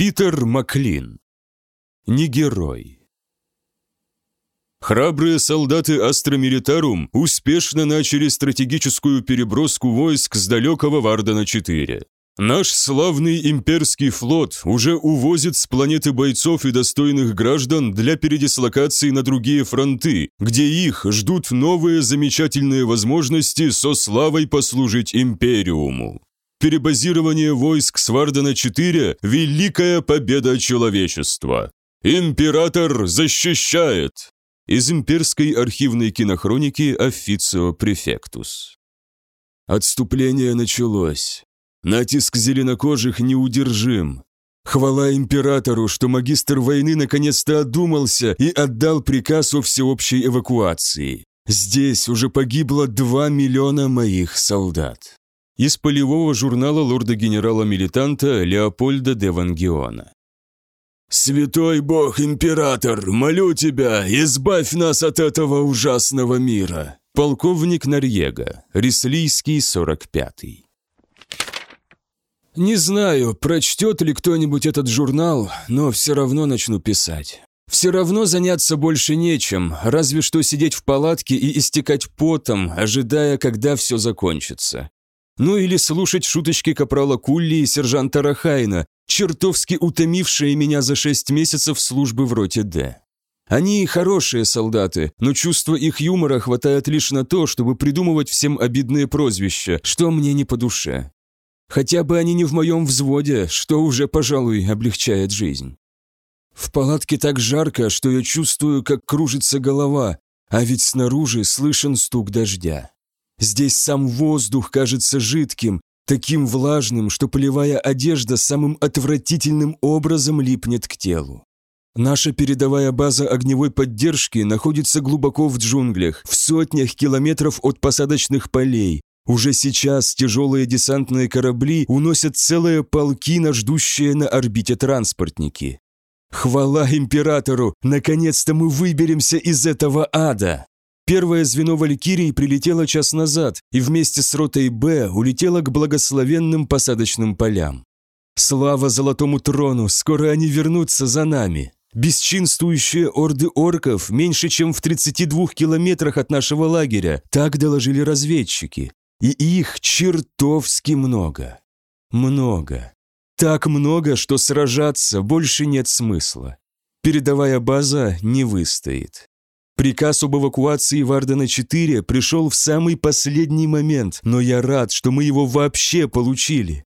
Питер Маклин. Не герой. Храбрые солдаты Астромилитарум успешно начали стратегическую переброску войск с далекого Вардена-4. Наш славный имперский флот уже увозит с планеты бойцов и достойных граждан для передислокации на другие фронты, где их ждут новые замечательные возможности со славой послужить Империуму. Перебазирование войск с Вардена-4 – великая победа человечества. Император защищает! Из имперской архивной кинохроники «Официо префектус». Отступление началось. Натиск зеленокожих неудержим. Хвала императору, что магистр войны наконец-то одумался и отдал приказ о всеобщей эвакуации. Здесь уже погибло 2 миллиона моих солдат. Из полевого журнала лорда-генерала-милитанта Леопольда де Вангиона. «Святой бог-император, молю тебя, избавь нас от этого ужасного мира!» Полковник Нарьега, Рислийский, 45-й. Не знаю, прочтет ли кто-нибудь этот журнал, но все равно начну писать. Все равно заняться больше нечем, разве что сидеть в палатке и истекать потом, ожидая, когда все закончится. Ну или слушать шуточки капрала Кулли и сержанта Рахайна, чертовски утомившие меня за шесть месяцев службы в роте Д. Они хорошие солдаты, но чувства их юмора хватает лишь на то, чтобы придумывать всем обидные прозвища, что мне не по душе. Хотя бы они не в моем взводе, что уже, пожалуй, облегчает жизнь. В палатке так жарко, что я чувствую, как кружится голова, а ведь снаружи слышен стук дождя. Здесь сам воздух кажется жидким, таким влажным, что полевая одежда самым отвратительным образом липнет к телу. Наша передовая база огневой поддержки находится глубоко в джунглях, в сотнях километров от посадочных полей, уже сейчас тяжелые десантные корабли уносят целые полки на ждущие на орбите транспортники. Хвала императору! Наконец-то мы выберемся из этого ада! Первое звено Валькирии прилетело час назад и вместе с ротой «Б» улетело к благословенным посадочным полям. Слава Золотому Трону, скоро они вернутся за нами. Бесчинствующие орды орков меньше, чем в 32 километрах от нашего лагеря, так доложили разведчики. И их чертовски много. Много. Так много, что сражаться больше нет смысла. Передовая база не выстоит. Приказ об эвакуации Вардена-4 пришел в самый последний момент, но я рад, что мы его вообще получили.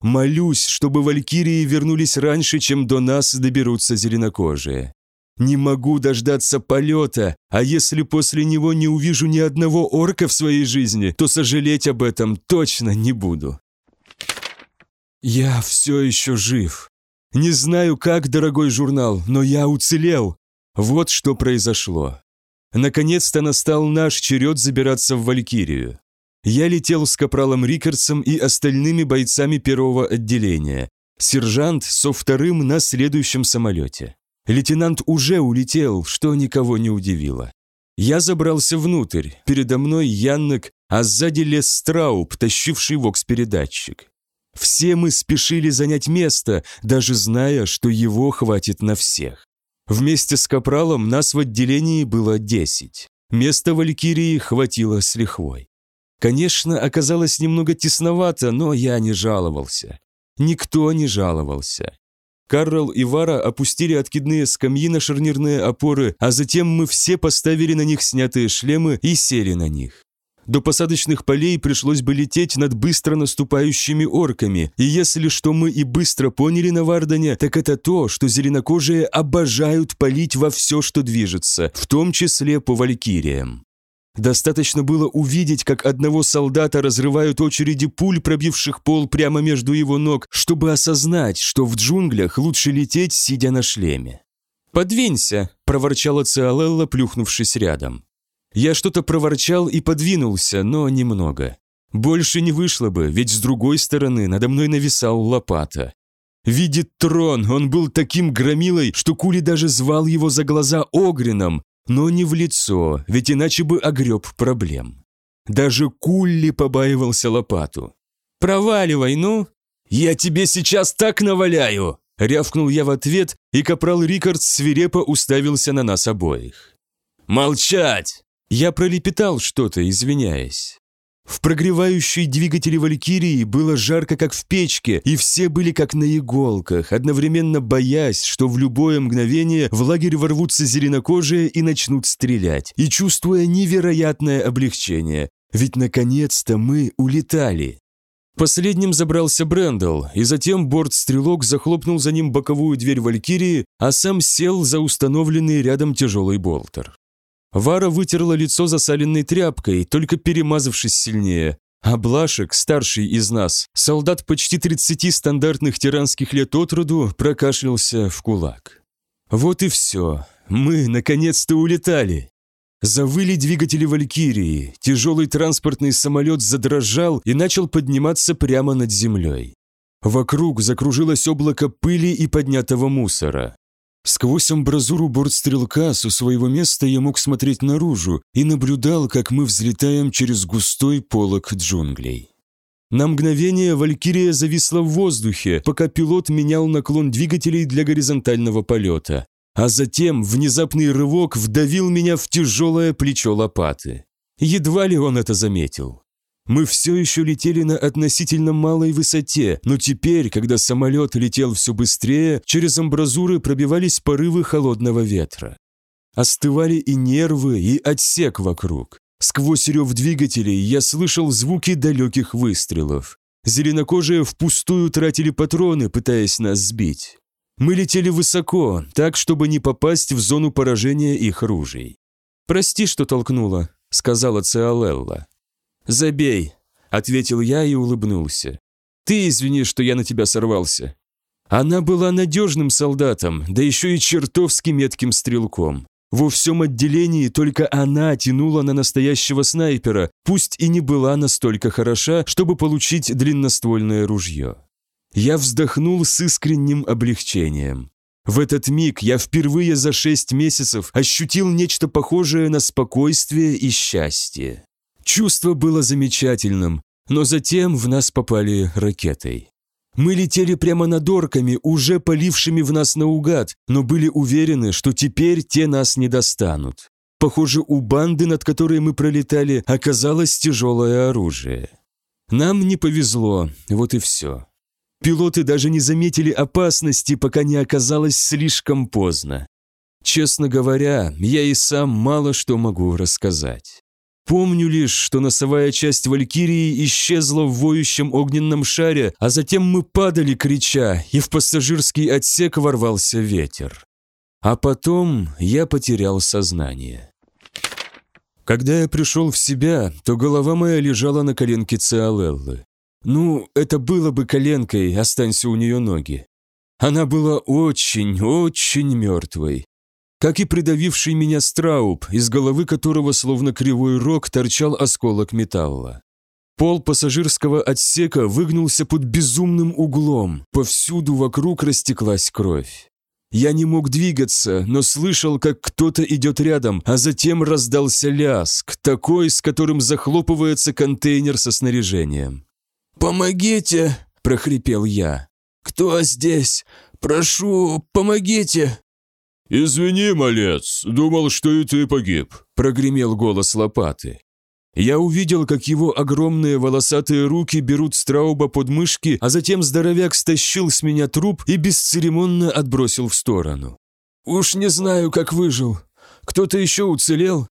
Молюсь, чтобы валькирии вернулись раньше, чем до нас доберутся зеленокожие. Не могу дождаться полета, а если после него не увижу ни одного орка в своей жизни, то сожалеть об этом точно не буду. Я все еще жив. Не знаю, как, дорогой журнал, но я уцелел. Вот что произошло. Наконец-то настал наш черед забираться в Валькирию. Я летел с капралом Рикардсом и остальными бойцами первого отделения. Сержант со вторым на следующем самолете. Лейтенант уже улетел, что никого не удивило. Я забрался внутрь, передо мной Яннек, а сзади лес Страуб, тащивший вокс-передатчик. Все мы спешили занять место, даже зная, что его хватит на всех. Вместе с Капралом нас в отделении было десять. Места Валькирии хватило с лихвой. Конечно, оказалось немного тесновато, но я не жаловался. Никто не жаловался. Карл и Вара опустили откидные скамьи на шарнирные опоры, а затем мы все поставили на них снятые шлемы и сели на них. До посадочных полей пришлось бы лететь над быстро наступающими орками, и если что мы и быстро поняли на Вардане, так это то, что зеленокожие обожают палить во все, что движется, в том числе по валькириям. Достаточно было увидеть, как одного солдата разрывают очереди пуль, пробивших пол прямо между его ног, чтобы осознать, что в джунглях лучше лететь, сидя на шлеме. «Подвинься!» – проворчала Циалелла, плюхнувшись рядом. Я что-то проворчал и подвинулся, но немного. Больше не вышло бы, ведь с другой стороны надо мной нависал лопата. Видит трон, он был таким громилой, что Кули даже звал его за глаза Огрином, но не в лицо, ведь иначе бы огреб проблем. Даже Кулли побаивался лопату. «Проваливай, ну!» «Я тебе сейчас так наваляю!» Рявкнул я в ответ, и капрал Рикард свирепо уставился на нас обоих. «Молчать!» Я пролепетал что-то, извиняясь. В прогревающей двигателе Валькирии было жарко, как в печке, и все были как на иголках, одновременно боясь, что в любое мгновение в лагерь ворвутся зеленокожие и начнут стрелять, и чувствуя невероятное облегчение, ведь наконец-то мы улетали. Последним забрался Брэндл, и затем борт-стрелок захлопнул за ним боковую дверь Валькирии, а сам сел за установленный рядом тяжелый болтер. Вара вытерла лицо засаленной тряпкой, только перемазавшись сильнее. А Блашек, старший из нас, солдат почти 30 стандартных тиранских лет от роду, прокашлялся в кулак. Вот и все. Мы, наконец-то, улетали. Завыли двигатели Валькирии, тяжелый транспортный самолет задрожал и начал подниматься прямо над землей. Вокруг закружилось облако пыли и поднятого мусора. Сквозь амбразуру бортстрелка со своего места я мог смотреть наружу и наблюдал, как мы взлетаем через густой полог джунглей. На мгновение Валькирия зависла в воздухе, пока пилот менял наклон двигателей для горизонтального полета, а затем внезапный рывок вдавил меня в тяжелое плечо лопаты. Едва ли он это заметил. Мы все еще летели на относительно малой высоте, но теперь, когда самолет летел все быстрее, через амбразуры пробивались порывы холодного ветра. Остывали и нервы, и отсек вокруг. Сквозь рев двигателей я слышал звуки далеких выстрелов. Зеленокожие впустую тратили патроны, пытаясь нас сбить. Мы летели высоко, так, чтобы не попасть в зону поражения их ружей. «Прости, что толкнула», — сказала Циалелла. «Забей», — ответил я и улыбнулся. «Ты извини, что я на тебя сорвался». Она была надежным солдатом, да еще и чертовски метким стрелком. Во всем отделении только она тянула на настоящего снайпера, пусть и не была настолько хороша, чтобы получить длинноствольное ружье. Я вздохнул с искренним облегчением. В этот миг я впервые за шесть месяцев ощутил нечто похожее на спокойствие и счастье. Чувство было замечательным, но затем в нас попали ракетой. Мы летели прямо над орками, уже полившими в нас наугад, но были уверены, что теперь те нас не достанут. Похоже, у банды, над которой мы пролетали, оказалось тяжелое оружие. Нам не повезло, вот и все. Пилоты даже не заметили опасности, пока не оказалось слишком поздно. Честно говоря, я и сам мало что могу рассказать. Помню лишь, что носовая часть Валькирии исчезла в воющем огненном шаре, а затем мы падали, крича, и в пассажирский отсек ворвался ветер. А потом я потерял сознание. Когда я пришел в себя, то голова моя лежала на коленке Циалеллы. Ну, это было бы коленкой, останься у нее ноги. Она была очень, очень мертвой как и придавивший меня страуб, из головы которого словно кривой рог торчал осколок металла. Пол пассажирского отсека выгнулся под безумным углом, повсюду вокруг растеклась кровь. Я не мог двигаться, но слышал, как кто-то идет рядом, а затем раздался ляск, такой, с которым захлопывается контейнер со снаряжением. «Помогите!» – прохрипел я. «Кто здесь? Прошу, помогите!» «Извини, малец, думал, что и ты погиб», – прогремел голос лопаты. Я увидел, как его огромные волосатые руки берут Страуба под мышки, а затем здоровяк стащил с меня труп и бесцеремонно отбросил в сторону. «Уж не знаю, как выжил. Кто-то еще уцелел?»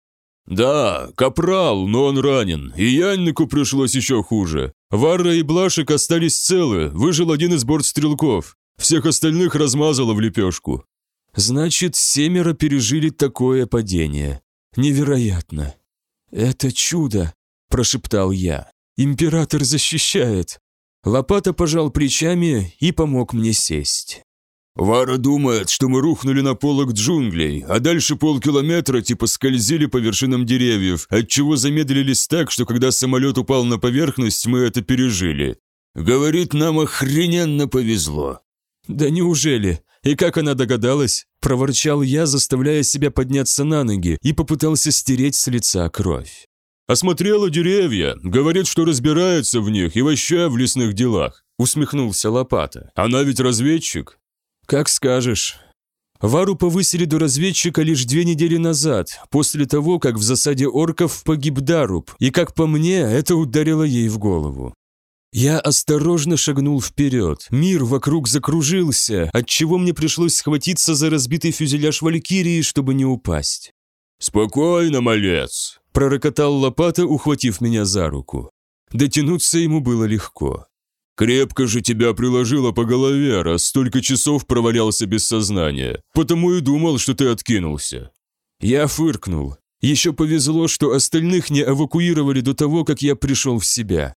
«Да, капрал, но он ранен, и Яннику пришлось еще хуже. Варра и Блашек остались целы, выжил один из бортстрелков. Всех остальных размазало в лепешку. Значит, семеро пережили такое падение. Невероятно. Это чудо, прошептал я. Император защищает. Лопата пожал плечами и помог мне сесть. «Вара думает, что мы рухнули на полок джунглей, а дальше полкилометра типа скользили по вершинам деревьев, отчего замедлились так, что когда самолет упал на поверхность, мы это пережили. Говорит, нам охрененно повезло». «Да неужели? И как она догадалась?» – проворчал я, заставляя себя подняться на ноги, и попытался стереть с лица кровь. «Осмотрела деревья, говорит, что разбирается в них и вообще в лесных делах», – усмехнулся Лопата. «Она ведь разведчик». «Как скажешь». Вару повысили до разведчика лишь две недели назад, после того, как в засаде орков погиб Даруб, и, как по мне, это ударило ей в голову. Я осторожно шагнул вперед. Мир вокруг закружился, отчего мне пришлось схватиться за разбитый фюзеляж Валькирии, чтобы не упасть. «Спокойно, малец!» – пророкотал лопата, ухватив меня за руку. Дотянуться ему было легко. «Крепко же тебя приложило по голове, раз столько часов провалялся без сознания. Потому и думал, что ты откинулся». Я фыркнул. Еще повезло, что остальных не эвакуировали до того, как я пришел в себя.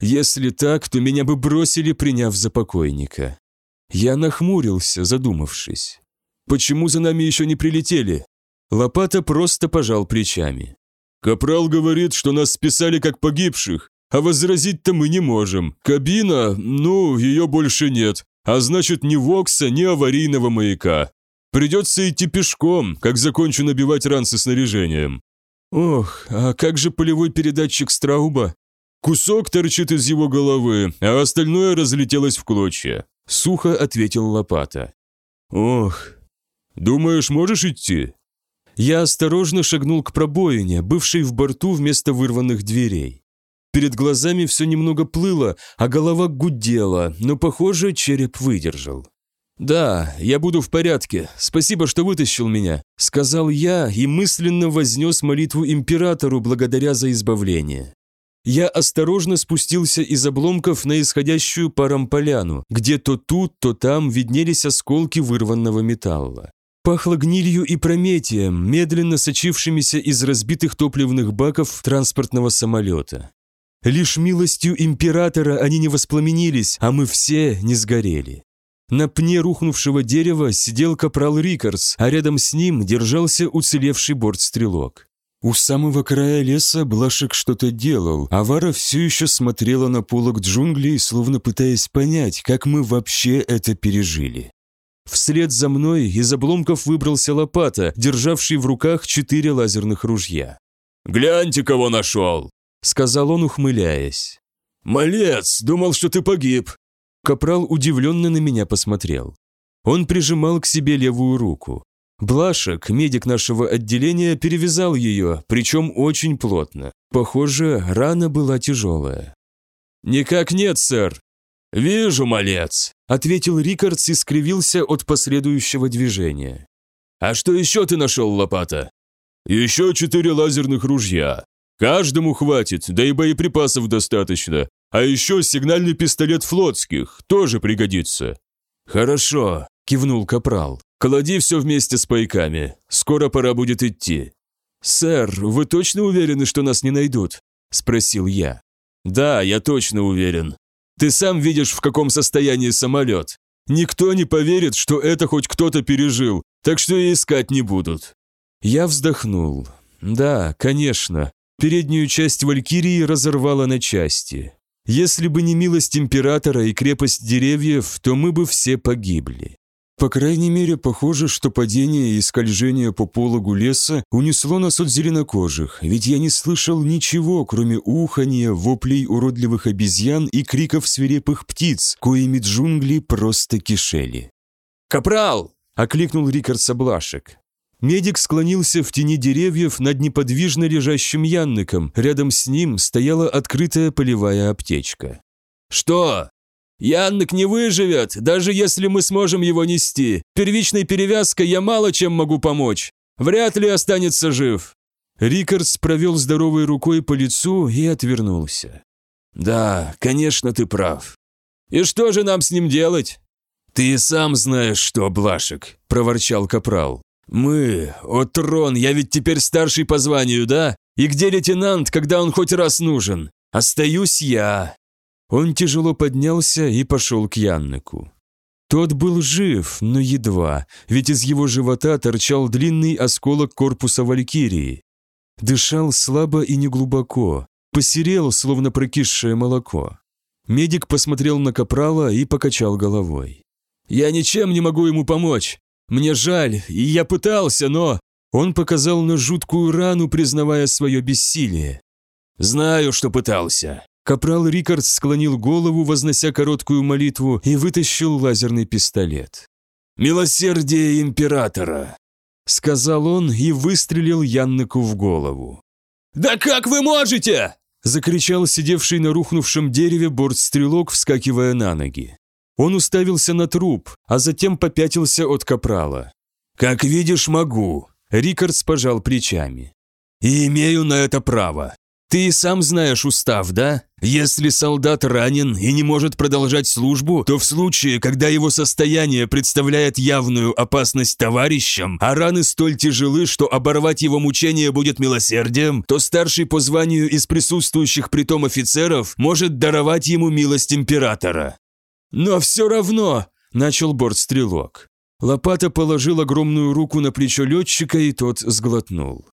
Если так, то меня бы бросили, приняв за покойника. Я нахмурился, задумавшись. Почему за нами еще не прилетели? Лопата просто пожал плечами. «Капрал говорит, что нас списали как погибших, а возразить-то мы не можем. Кабина, ну, ее больше нет, а значит ни Вокса, ни аварийного маяка. Придется идти пешком, как закончу набивать ран со снаряжением». «Ох, а как же полевой передатчик Страуба?» «Кусок торчит из его головы, а остальное разлетелось в клочья», — сухо ответил Лопата. «Ох, думаешь, можешь идти?» Я осторожно шагнул к пробоине, бывшей в борту вместо вырванных дверей. Перед глазами все немного плыло, а голова гудела, но, похоже, череп выдержал. «Да, я буду в порядке. Спасибо, что вытащил меня», — сказал я и мысленно вознес молитву императору благодаря за избавление. Я осторожно спустился из обломков на исходящую паром поляну, где то тут, то там виднелись осколки вырванного металла. Пахло гнилью и прометием, медленно сочившимися из разбитых топливных баков транспортного самолета. Лишь милостью императора они не воспламенились, а мы все не сгорели. На пне рухнувшего дерева сидел капрал Рикарс, а рядом с ним держался уцелевший бортстрелок. У самого края леса Блашек что-то делал, а Вара все еще смотрела на полок джунглей, словно пытаясь понять, как мы вообще это пережили. Вслед за мной из обломков выбрался лопата, державший в руках четыре лазерных ружья. «Гляньте, кого нашел!» сказал он, ухмыляясь. «Малец, думал, что ты погиб!» Капрал удивленно на меня посмотрел. Он прижимал к себе левую руку. Блашек, медик нашего отделения, перевязал ее, причем очень плотно. Похоже, рана была тяжелая. «Никак нет, сэр!» «Вижу, малец!» – ответил Рикардс и скривился от последующего движения. «А что еще ты нашел, лопата?» «Еще четыре лазерных ружья. Каждому хватит, да и боеприпасов достаточно. А еще сигнальный пистолет флотских тоже пригодится». «Хорошо», – кивнул Капрал. «Клади все вместе с пайками. Скоро пора будет идти». «Сэр, вы точно уверены, что нас не найдут?» – спросил я. «Да, я точно уверен. Ты сам видишь, в каком состоянии самолет. Никто не поверит, что это хоть кто-то пережил, так что и искать не будут». Я вздохнул. «Да, конечно. Переднюю часть Валькирии разорвало на части. Если бы не милость императора и крепость деревьев, то мы бы все погибли. По крайней мере, похоже, что падение и скольжение по пологу леса унесло нас от зеленокожих, ведь я не слышал ничего, кроме уханья, воплей уродливых обезьян и криков свирепых птиц, коими джунгли просто кишели. «Капрал!» – окликнул Рикард Саблашек. Медик склонился в тени деревьев над неподвижно лежащим Янныком. Рядом с ним стояла открытая полевая аптечка. «Что?» «Яннык не выживет, даже если мы сможем его нести. Первичной перевязкой я мало чем могу помочь. Вряд ли останется жив». Рикардс провел здоровой рукой по лицу и отвернулся. «Да, конечно, ты прав. И что же нам с ним делать?» «Ты сам знаешь, что, Блашек», – проворчал Капрал. «Мы, о трон, я ведь теперь старший по званию, да? И где лейтенант, когда он хоть раз нужен? Остаюсь я». Он тяжело поднялся и пошел к Янныку. Тот был жив, но едва, ведь из его живота торчал длинный осколок корпуса Валькирии. Дышал слабо и неглубоко, посерел, словно прокисшее молоко. Медик посмотрел на Капрала и покачал головой. «Я ничем не могу ему помочь. Мне жаль, и я пытался, но...» Он показал на жуткую рану, признавая свое бессилие. «Знаю, что пытался». Капрал Рикардс склонил голову, вознося короткую молитву, и вытащил лазерный пистолет. «Милосердие императора», — сказал он и выстрелил Янныку в голову. «Да как вы можете?» — закричал сидевший на рухнувшем дереве бортстрелок, вскакивая на ноги. Он уставился на труп, а затем попятился от капрала. «Как видишь, могу», — Рикардс пожал плечами. «И имею на это право. Ты и сам знаешь устав, да? Если солдат ранен и не может продолжать службу, то в случае, когда его состояние представляет явную опасность товарищам, а раны столь тяжелы, что оборвать его мучение будет милосердием, то старший по званию из присутствующих при том офицеров может даровать ему милость императора. «Но все равно!» – начал бортстрелок. Лопата положил огромную руку на плечо летчика, и тот сглотнул.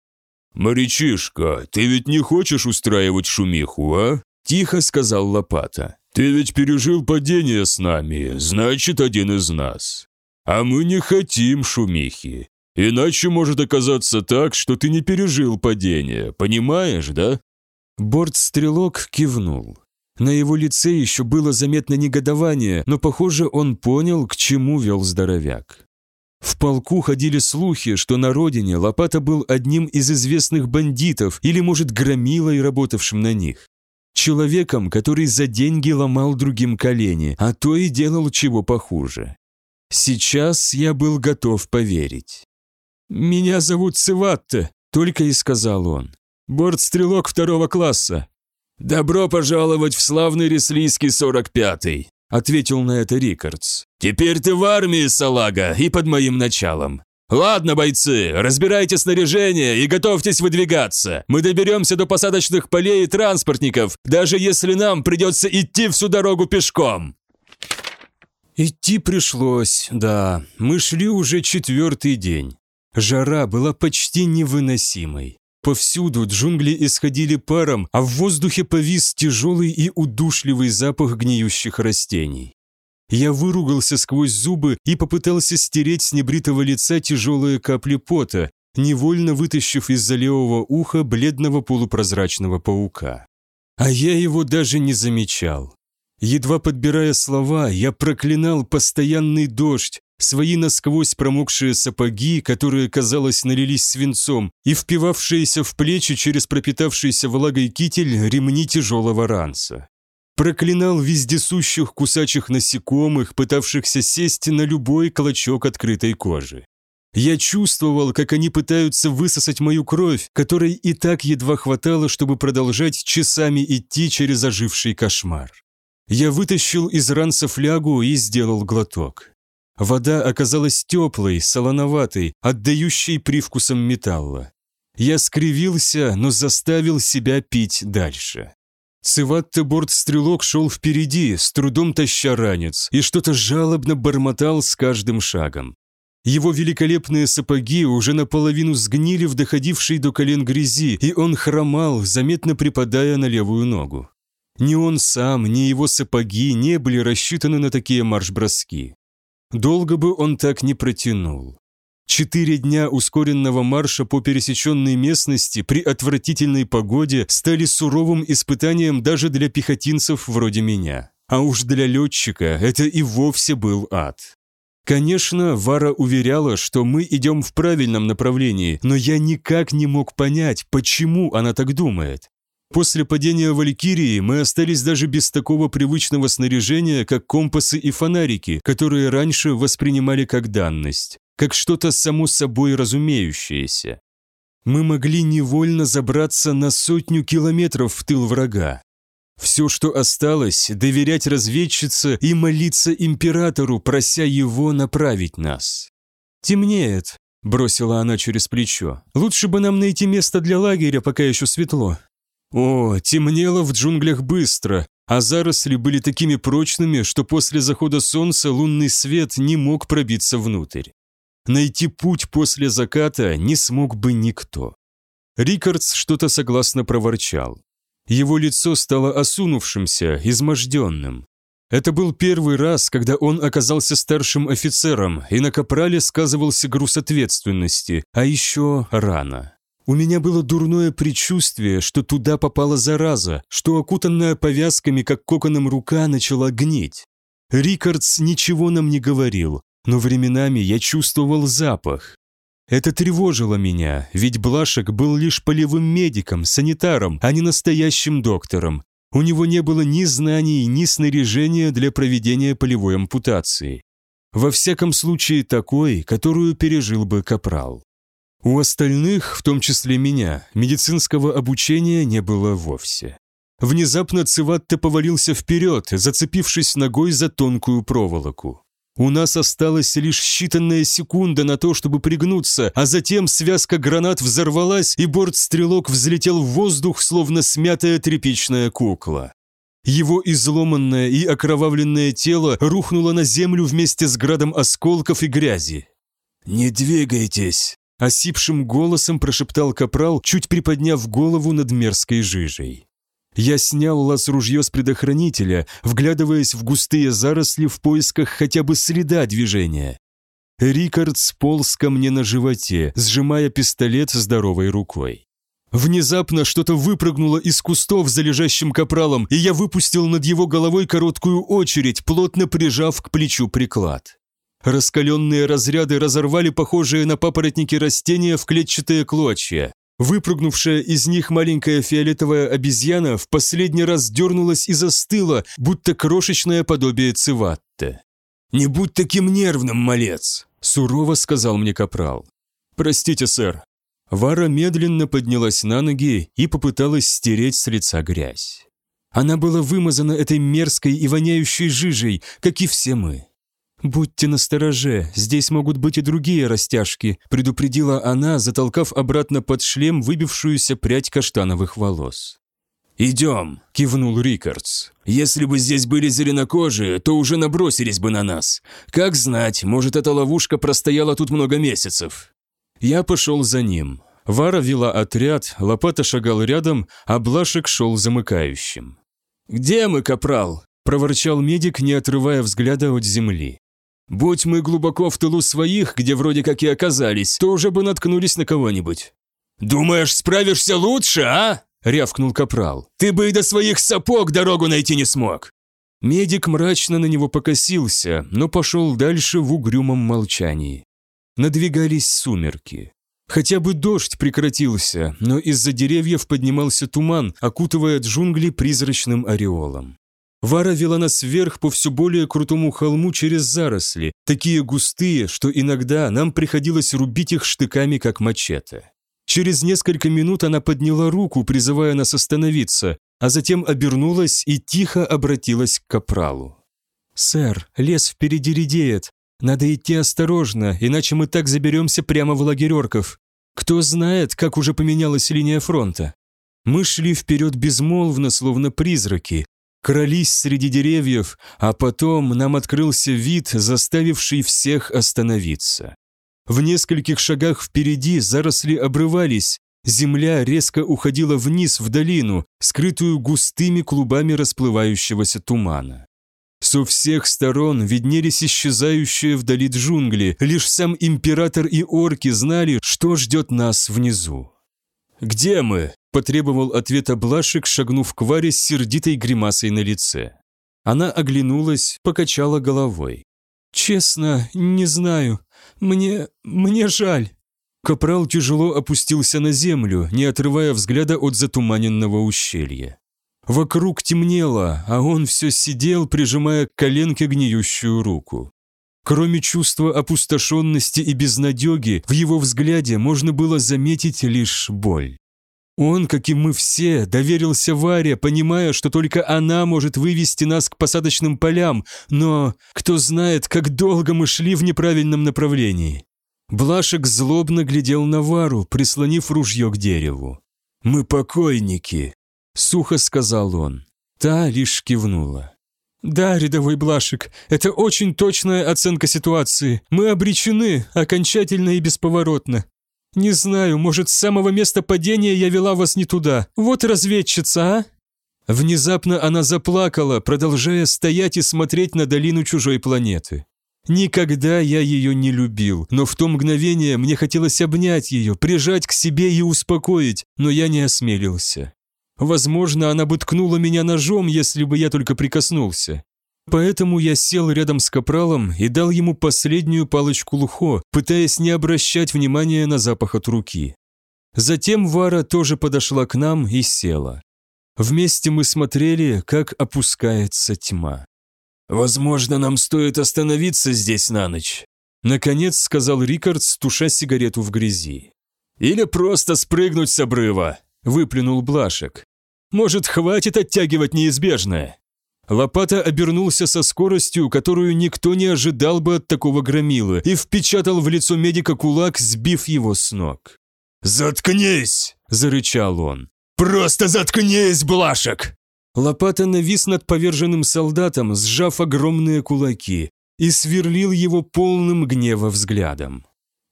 «Морячишка, ты ведь не хочешь устраивать шумиху, а?» – тихо сказал Лопата. «Ты ведь пережил падение с нами, значит, один из нас. А мы не хотим шумихи. Иначе может оказаться так, что ты не пережил падение, понимаешь, да?» Бортстрелок кивнул. На его лице еще было заметно негодование, но, похоже, он понял, к чему вел здоровяк. В полку ходили слухи, что на родине Лопата был одним из известных бандитов или, может, громилой, работавшим на них. Человеком, который за деньги ломал другим колени, а то и делал чего похуже. Сейчас я был готов поверить. «Меня зовут Циватте», — только и сказал он. «Бортстрелок второго класса. «Добро пожаловать в славный Реслийский 45-й», — ответил на это Рикардс. «Теперь ты в армии, салага, и под моим началом. Ладно, бойцы, разбирайте снаряжение и готовьтесь выдвигаться. Мы доберемся до посадочных полей и транспортников, даже если нам придется идти всю дорогу пешком». Идти пришлось, да. Мы шли уже четвертый день. Жара была почти невыносимой. Повсюду джунгли исходили паром, а в воздухе повис тяжелый и удушливый запах гниющих растений. Я выругался сквозь зубы и попытался стереть с небритого лица тяжелые капли пота, невольно вытащив из-за левого уха бледного полупрозрачного паука. А я его даже не замечал. Едва подбирая слова, я проклинал постоянный дождь, свои насквозь промокшие сапоги, которые, казалось, налились свинцом, и впивавшиеся в плечи через пропитавшийся влагой китель ремни тяжелого ранца. Проклинал вездесущих кусачих насекомых, пытавшихся сесть на любой клочок открытой кожи. Я чувствовал, как они пытаются высосать мою кровь, которой и так едва хватало, чтобы продолжать часами идти через оживший кошмар. Я вытащил из ранца флягу и сделал глоток. Вода оказалась теплой, солоноватой, отдающей привкусом металла. Я скривился, но заставил себя пить дальше. Циватте-борт-стрелок шел впереди, с трудом таща ранец, и что-то жалобно бормотал с каждым шагом. Его великолепные сапоги уже наполовину сгнили в доходившей до колен грязи, и он хромал, заметно припадая на левую ногу. Ни он сам, ни его сапоги не были рассчитаны на такие марш-броски. Долго бы он так не протянул. Четыре дня ускоренного марша по пересеченной местности при отвратительной погоде стали суровым испытанием даже для пехотинцев вроде меня. А уж для летчика это и вовсе был ад. Конечно, Вара уверяла, что мы идем в правильном направлении, но я никак не мог понять, почему она так думает. После падения Валькирии мы остались даже без такого привычного снаряжения, как компасы и фонарики, которые раньше воспринимали как данность, как что-то само собой разумеющееся. Мы могли невольно забраться на сотню километров в тыл врага. Все, что осталось, доверять разведчице и молиться императору, прося его направить нас. «Темнеет», – бросила она через плечо. «Лучше бы нам найти место для лагеря, пока еще светло». О, темнело в джунглях быстро, а заросли были такими прочными, что после захода солнца лунный свет не мог пробиться внутрь. Найти путь после заката не смог бы никто. Рикардс что-то согласно проворчал. Его лицо стало осунувшимся, изможденным. Это был первый раз, когда он оказался старшим офицером, и на капрале сказывался груз ответственности, а еще рано. У меня было дурное предчувствие, что туда попала зараза, что окутанная повязками, как коконом рука, начала гнить. Рикардс ничего нам не говорил, но временами я чувствовал запах. Это тревожило меня, ведь Блашек был лишь полевым медиком, санитаром, а не настоящим доктором. У него не было ни знаний, ни снаряжения для проведения полевой ампутации. Во всяком случае такой, которую пережил бы Капрал. У остальных, в том числе меня, медицинского обучения не было вовсе. Внезапно Циватте повалился вперед, зацепившись ногой за тонкую проволоку. У нас осталась лишь считанная секунда на то, чтобы пригнуться, а затем связка гранат взорвалась, и борт-стрелок взлетел в воздух, словно смятая тряпичная кукла. Его изломанное и окровавленное тело рухнуло на землю вместе с градом осколков и грязи. «Не двигайтесь!» – осипшим голосом прошептал капрал, чуть приподняв голову над мерзкой жижей. Я снял лаз-ружье с предохранителя, вглядываясь в густые заросли в поисках хотя бы следа движения. Рикард сполз ко мне на животе, сжимая пистолет здоровой рукой. Внезапно что-то выпрыгнуло из кустов за лежащим капралом, и я выпустил над его головой короткую очередь, плотно прижав к плечу приклад. Раскаленные разряды разорвали похожие на папоротники растения в клетчатые клочья. Выпрыгнувшая из них маленькая фиолетовая обезьяна в последний раз дернулась и застыла, будто крошечное подобие Циватте. «Не будь таким нервным, малец!» – сурово сказал мне капрал. «Простите, сэр». Вара медленно поднялась на ноги и попыталась стереть с лица грязь. Она была вымазана этой мерзкой и воняющей жижей, как и все мы. «Будьте настороже, здесь могут быть и другие растяжки», предупредила она, затолкав обратно под шлем выбившуюся прядь каштановых волос. «Идем», – кивнул Рикардс. «Если бы здесь были зеленокожие, то уже набросились бы на нас. Как знать, может, эта ловушка простояла тут много месяцев». Я пошел за ним. Вара вела отряд, Лопата шагал рядом, а Блашек шел замыкающим. «Где мы, капрал?» – проворчал медик, не отрывая взгляда от земли. Будь мы глубоко в тылу своих, где вроде как и оказались, то уже бы наткнулись на кого-нибудь. «Думаешь, справишься лучше, а?» – рявкнул Капрал. «Ты бы и до своих сапог дорогу найти не смог!» Медик мрачно на него покосился, но пошел дальше в угрюмом молчании. Надвигались сумерки. Хотя бы дождь прекратился, но из-за деревьев поднимался туман, окутывая джунгли призрачным ореолом. Вара вела нас вверх по все более крутому холму через заросли, такие густые, что иногда нам приходилось рубить их штыками, как мачете. Через несколько минут она подняла руку, призывая нас остановиться, а затем обернулась и тихо обратилась к капралу. «Сэр, лес впереди редеет. Надо идти осторожно, иначе мы так заберемся прямо в лагерь орков. Кто знает, как уже поменялась линия фронта». Мы шли вперед безмолвно, словно призраки, крались среди деревьев, а потом нам открылся вид, заставивший всех остановиться. В нескольких шагах впереди заросли обрывались, земля резко уходила вниз в долину, скрытую густыми клубами расплывающегося тумана. Со всех сторон виднелись исчезающие вдали джунгли, лишь сам император и орки знали, что ждет нас внизу. «Где мы?» – потребовал ответа Блашек, шагнув к Варе с сердитой гримасой на лице. Она оглянулась, покачала головой. «Честно, не знаю. Мне... мне жаль». Капрал тяжело опустился на землю, не отрывая взгляда от затуманенного ущелья. Вокруг темнело, а он все сидел, прижимая к коленке гниющую руку. Кроме чувства опустошенности и безнадеги, в его взгляде можно было заметить лишь боль. Он, как и мы все, доверился Варе, понимая, что только она может вывести нас к посадочным полям, но кто знает, как долго мы шли в неправильном направлении. Блашек злобно глядел на Вару, прислонив ружье к дереву. «Мы покойники», — сухо сказал он. Та лишь кивнула. «Да, рядовой Блашек, это очень точная оценка ситуации. Мы обречены, окончательно и бесповоротно. Не знаю, может, с самого места падения я вела вас не туда. Вот разведчица, а?» Внезапно она заплакала, продолжая стоять и смотреть на долину чужой планеты. Никогда я ее не любил, но в то мгновение мне хотелось обнять ее, прижать к себе и успокоить, но я не осмелился. Возможно, она бы ткнула меня ножом, если бы я только прикоснулся. Поэтому я сел рядом с капралом и дал ему последнюю палочку лухо, пытаясь не обращать внимания на запах от руки. Затем Вара тоже подошла к нам и села. Вместе мы смотрели, как опускается тьма. «Возможно, нам стоит остановиться здесь на ночь», наконец сказал Рикардс, туша сигарету в грязи. «Или просто спрыгнуть с обрыва», выплюнул Блашек. «Может, хватит оттягивать неизбежное?» Лопата обернулся со скоростью, которую никто не ожидал бы от такого громилы, и впечатал в лицо медика кулак, сбив его с ног. «Заткнись!» – зарычал он. «Просто заткнись, Блашек!» Лопата навис над поверженным солдатом, сжав огромные кулаки, и сверлил его полным гнева взглядом.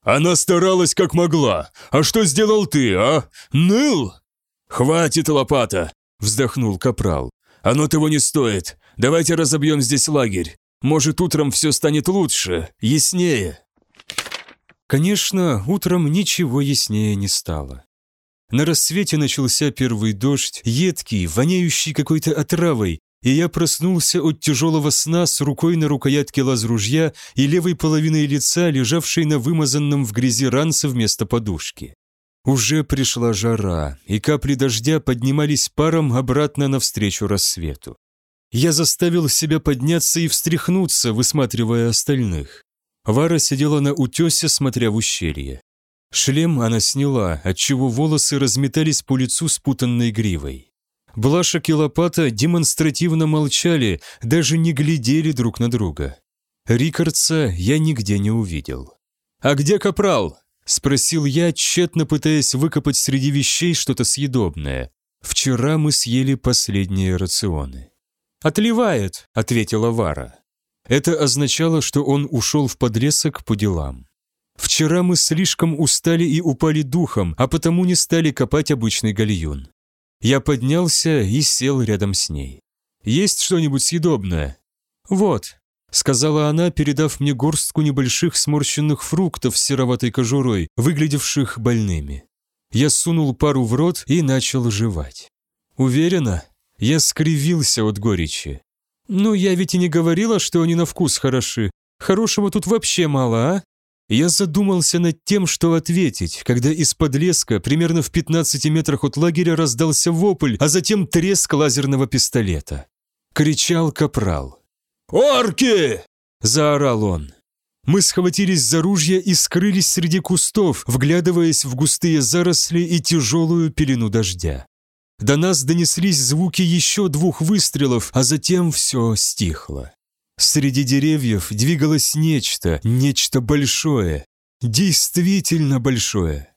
«Она старалась как могла. А что сделал ты, а? Ныл?» «Хватит, лопата!» – вздохнул капрал. Оно того не стоит. Давайте разобьем здесь лагерь. Может, утром все станет лучше, яснее». Конечно, утром ничего яснее не стало. На рассвете начался первый дождь, едкий, воняющий какой-то отравой, и я проснулся от тяжелого сна с рукой на рукоятке лаз-ружья и левой половиной лица, лежавшей на вымазанном в грязи ранце вместо подушки. Уже пришла жара, и капли дождя поднимались паром обратно навстречу рассвету. Я заставил себя подняться и встряхнуться, высматривая остальных. Вара сидела на утесе, смотря в ущелье. Шлем она сняла, отчего волосы разметались по лицу спутанной гривой. Блашек и Лопата демонстративно молчали, даже не глядели друг на друга. Рикардса я нигде не увидел. «А где Капрал?» Спросил я, тщетно пытаясь выкопать среди вещей что-то съедобное. Вчера мы съели последние рационы. «Отливает», — ответила Вара. Это означало, что он ушел в подлесок по делам. Вчера мы слишком устали и упали духом, а потому не стали копать обычный гальюн. Я поднялся и сел рядом с ней. «Есть что-нибудь съедобное?» «Вот», сказала она, передав мне горстку небольших сморщенных фруктов с сероватой кожурой, выглядевших больными. Я сунул пару в рот и начал жевать. Уверена, я скривился от горечи. «Ну, я ведь и не говорила, что они на вкус хороши. Хорошего тут вообще мало, а?» Я задумался над тем, что ответить, когда из-под леска, примерно в 15 метрах от лагеря, раздался вопль, а затем треск лазерного пистолета. Кричал капрал. «Орки!» – заорал он. Мы схватились за ружья и скрылись среди кустов, вглядываясь в густые заросли и тяжелую пелену дождя. До нас донеслись звуки еще двух выстрелов, а затем все стихло. Среди деревьев двигалось нечто, нечто большое, действительно большое.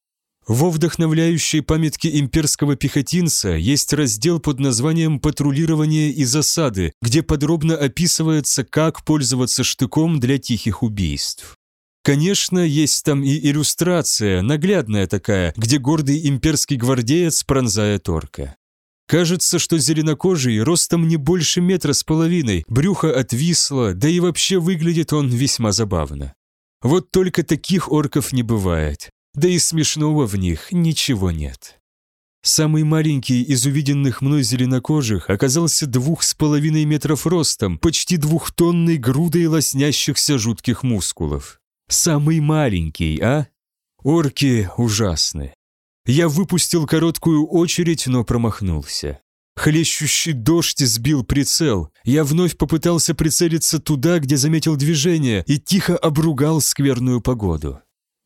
Во вдохновляющей памятке имперского пехотинца есть раздел под названием «Патрулирование и засады», где подробно описывается, как пользоваться штыком для тихих убийств. Конечно, есть там и иллюстрация, наглядная такая, где гордый имперский гвардеец пронзает орка. Кажется, что зеленокожий ростом не больше метра с половиной, брюхо отвисло, да и вообще выглядит он весьма забавно. Вот только таких орков не бывает да и смешного в них ничего нет. Самый маленький из увиденных мной зеленокожих оказался двух с половиной метров ростом, почти двухтонной грудой лоснящихся жутких мускулов. Самый маленький, а? Орки ужасны. Я выпустил короткую очередь, но промахнулся. Хлещущий дождь сбил прицел. Я вновь попытался прицелиться туда, где заметил движение, и тихо обругал скверную погоду.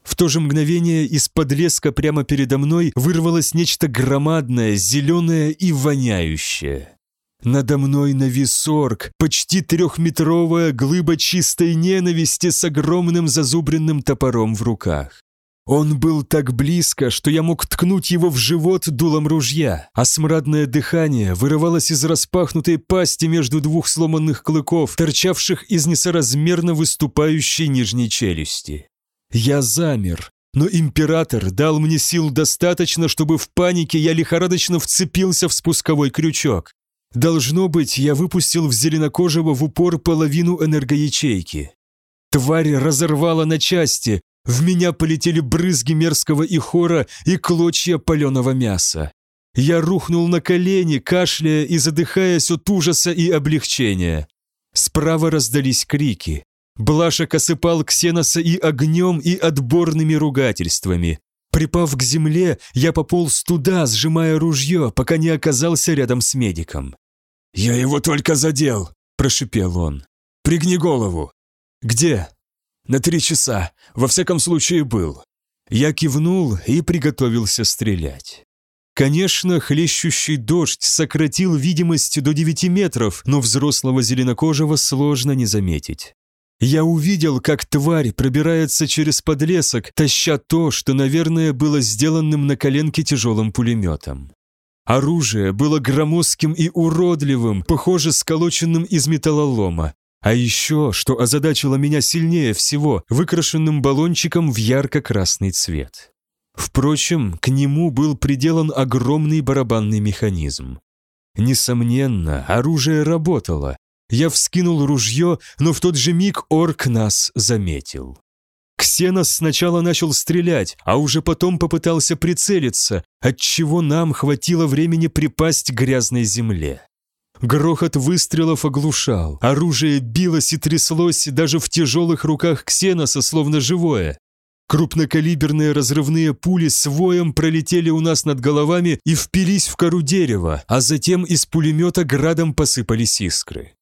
В то же мгновение из-под леска прямо передо мной вырвалось нечто громадное, зеленое и воняющее. Надо мной навис орк, почти трехметровая глыба чистой ненависти с огромным зазубренным топором в руках. Он был так близко, что я мог ткнуть его в живот дулом ружья, а смрадное дыхание вырывалось из распахнутой пасти между двух сломанных клыков, торчавших из несоразмерно выступающей нижней челюсти. Я замер, но император дал мне сил достаточно, чтобы в панике я лихорадочно вцепился в спусковой крючок. Должно быть, я выпустил в зеленокожего в упор половину энергоячейки. Тварь разорвала на части, в меня полетели брызги мерзкого ихора и клочья паленого мяса. Я рухнул на колени, кашляя и задыхаясь от ужаса и облегчения. Справа раздались крики. Блашек осыпал Ксеноса и огнем, и отборными ругательствами. Припав к земле, я пополз туда, сжимая ружье, пока не оказался рядом с медиком. «Я его только задел», – прошипел он. «Пригни голову». «Где?» «На три часа. Во всяком случае, был». Я кивнул и приготовился стрелять. Конечно, хлещущий дождь сократил видимость до 9 метров, но взрослого зеленокожего сложно не заметить. Я увидел, как тварь пробирается через подлесок, таща то, что, наверное, было сделанным на коленке тяжелым пулеметом. Оружие было громоздким и уродливым, похоже, сколоченным из металлолома. А еще, что озадачило меня сильнее всего, выкрашенным баллончиком в ярко-красный цвет. Впрочем, к нему был приделан огромный барабанный механизм. Несомненно, оружие работало. Я вскинул ружье, но в тот же миг орк нас заметил. Ксенос сначала начал стрелять, а уже потом попытался прицелиться, отчего нам хватило времени припасть к грязной земле. Грохот выстрелов оглушал, оружие билось и тряслось даже в тяжелых руках Ксеноса, словно живое. Крупнокалиберные разрывные пули с воем пролетели у нас над головами и впились в кору дерева, а затем из пулемета градом посыпались искры.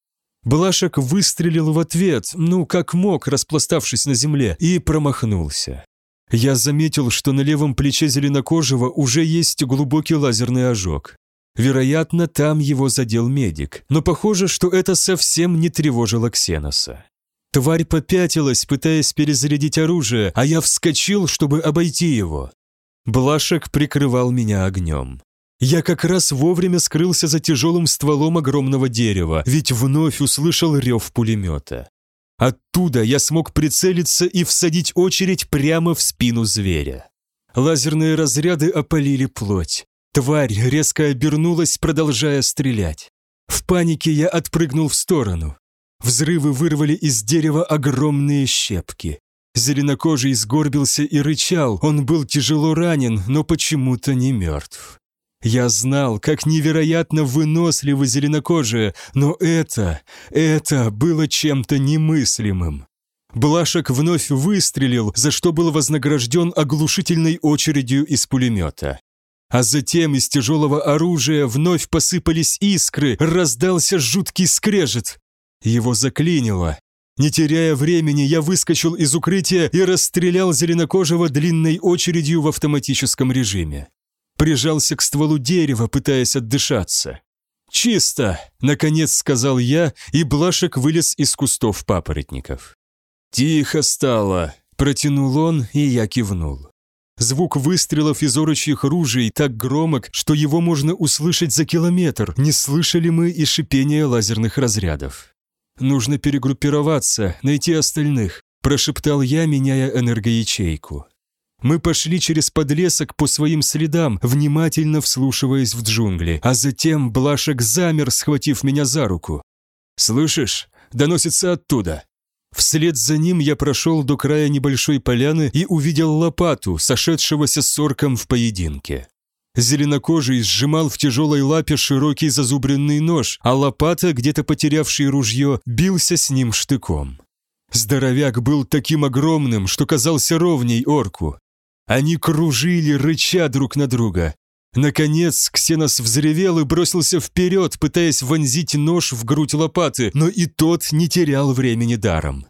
Блашек выстрелил в ответ, ну, как мог, распластавшись на земле, и промахнулся. Я заметил, что на левом плече зеленокожего уже есть глубокий лазерный ожог. Вероятно, там его задел медик, но похоже, что это совсем не тревожило Ксеноса. Тварь попятилась, пытаясь перезарядить оружие, а я вскочил, чтобы обойти его. Блашек прикрывал меня огнем. Я как раз вовремя скрылся за тяжелым стволом огромного дерева, ведь вновь услышал рев пулемета. Оттуда я смог прицелиться и всадить очередь прямо в спину зверя. Лазерные разряды опалили плоть. Тварь резко обернулась, продолжая стрелять. В панике я отпрыгнул в сторону. Взрывы вырвали из дерева огромные щепки. Зеленокожий сгорбился и рычал, он был тяжело ранен, но почему-то не мертв. Я знал, как невероятно выносливы зеленокожие, но это, это было чем-то немыслимым. Блашек вновь выстрелил, за что был вознагражден оглушительной очередью из пулемета. А затем из тяжелого оружия вновь посыпались искры, раздался жуткий скрежет. Его заклинило. Не теряя времени, я выскочил из укрытия и расстрелял зеленокожего длинной очередью в автоматическом режиме. Прижался к стволу дерева, пытаясь отдышаться. «Чисто!» – наконец сказал я, и Блашек вылез из кустов папоротников. «Тихо стало!» – протянул он, и я кивнул. Звук выстрелов из орочьих ружей так громок, что его можно услышать за километр, не слышали мы и шипения лазерных разрядов. «Нужно перегруппироваться, найти остальных», – прошептал я, меняя энергоячейку. Мы пошли через подлесок по своим следам, внимательно вслушиваясь в джунгли, а затем Блашек замер, схватив меня за руку. «Слышишь? Доносится оттуда». Вслед за ним я прошел до края небольшой поляны и увидел лопату, сошедшегося с орком в поединке. Зеленокожий сжимал в тяжелой лапе широкий зазубренный нож, а лопата, где-то потерявший ружье, бился с ним штыком. Здоровяк был таким огромным, что казался ровней орку. Они кружили, рыча друг на друга. Наконец, Ксенос взревел и бросился вперед, пытаясь вонзить нож в грудь лопаты, но и тот не терял времени даром.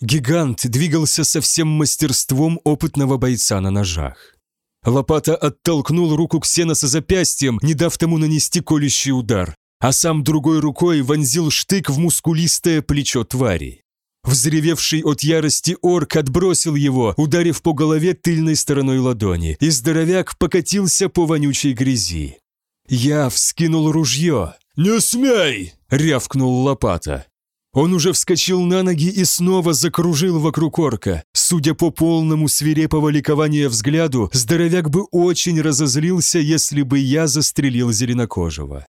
Гигант двигался со всем мастерством опытного бойца на ножах. Лопата оттолкнул руку Ксеноса запястьем, не дав тому нанести колющий удар, а сам другой рукой вонзил штык в мускулистое плечо твари. Взревевший от ярости орк отбросил его, ударив по голове тыльной стороной ладони, и здоровяк покатился по вонючей грязи. Я вскинул ружье. «Не смей!» — рявкнул лопата. Он уже вскочил на ноги и снова закружил вокруг орка. Судя по полному свирепого ликования взгляду, здоровяк бы очень разозлился, если бы я застрелил зеленокожего.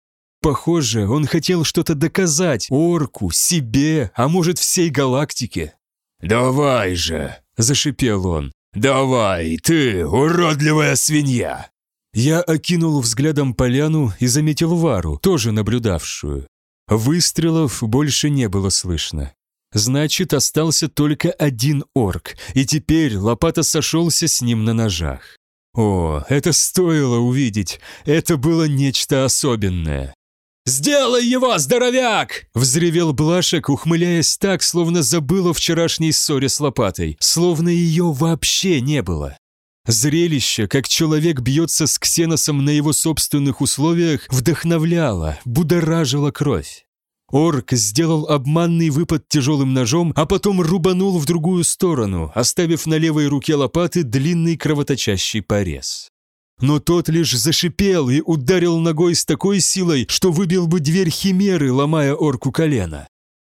Похоже, он хотел что-то доказать орку, себе, а может всей галактике. «Давай же!» – зашипел он. «Давай, ты, уродливая свинья!» Я окинул взглядом поляну и заметил Вару, тоже наблюдавшую. Выстрелов больше не было слышно. Значит, остался только один орк, и теперь лопата сошелся с ним на ножах. О, это стоило увидеть, это было нечто особенное. «Сделай его, здоровяк!» – взревел Блашек, ухмыляясь так, словно забыл о вчерашней ссоре с лопатой, словно ее вообще не было. Зрелище, как человек бьется с ксеносом на его собственных условиях, вдохновляло, будоражило кровь. Орк сделал обманный выпад тяжелым ножом, а потом рубанул в другую сторону, оставив на левой руке лопаты длинный кровоточащий порез. Но тот лишь зашипел и ударил ногой с такой силой, что выбил бы дверь химеры, ломая орку колено.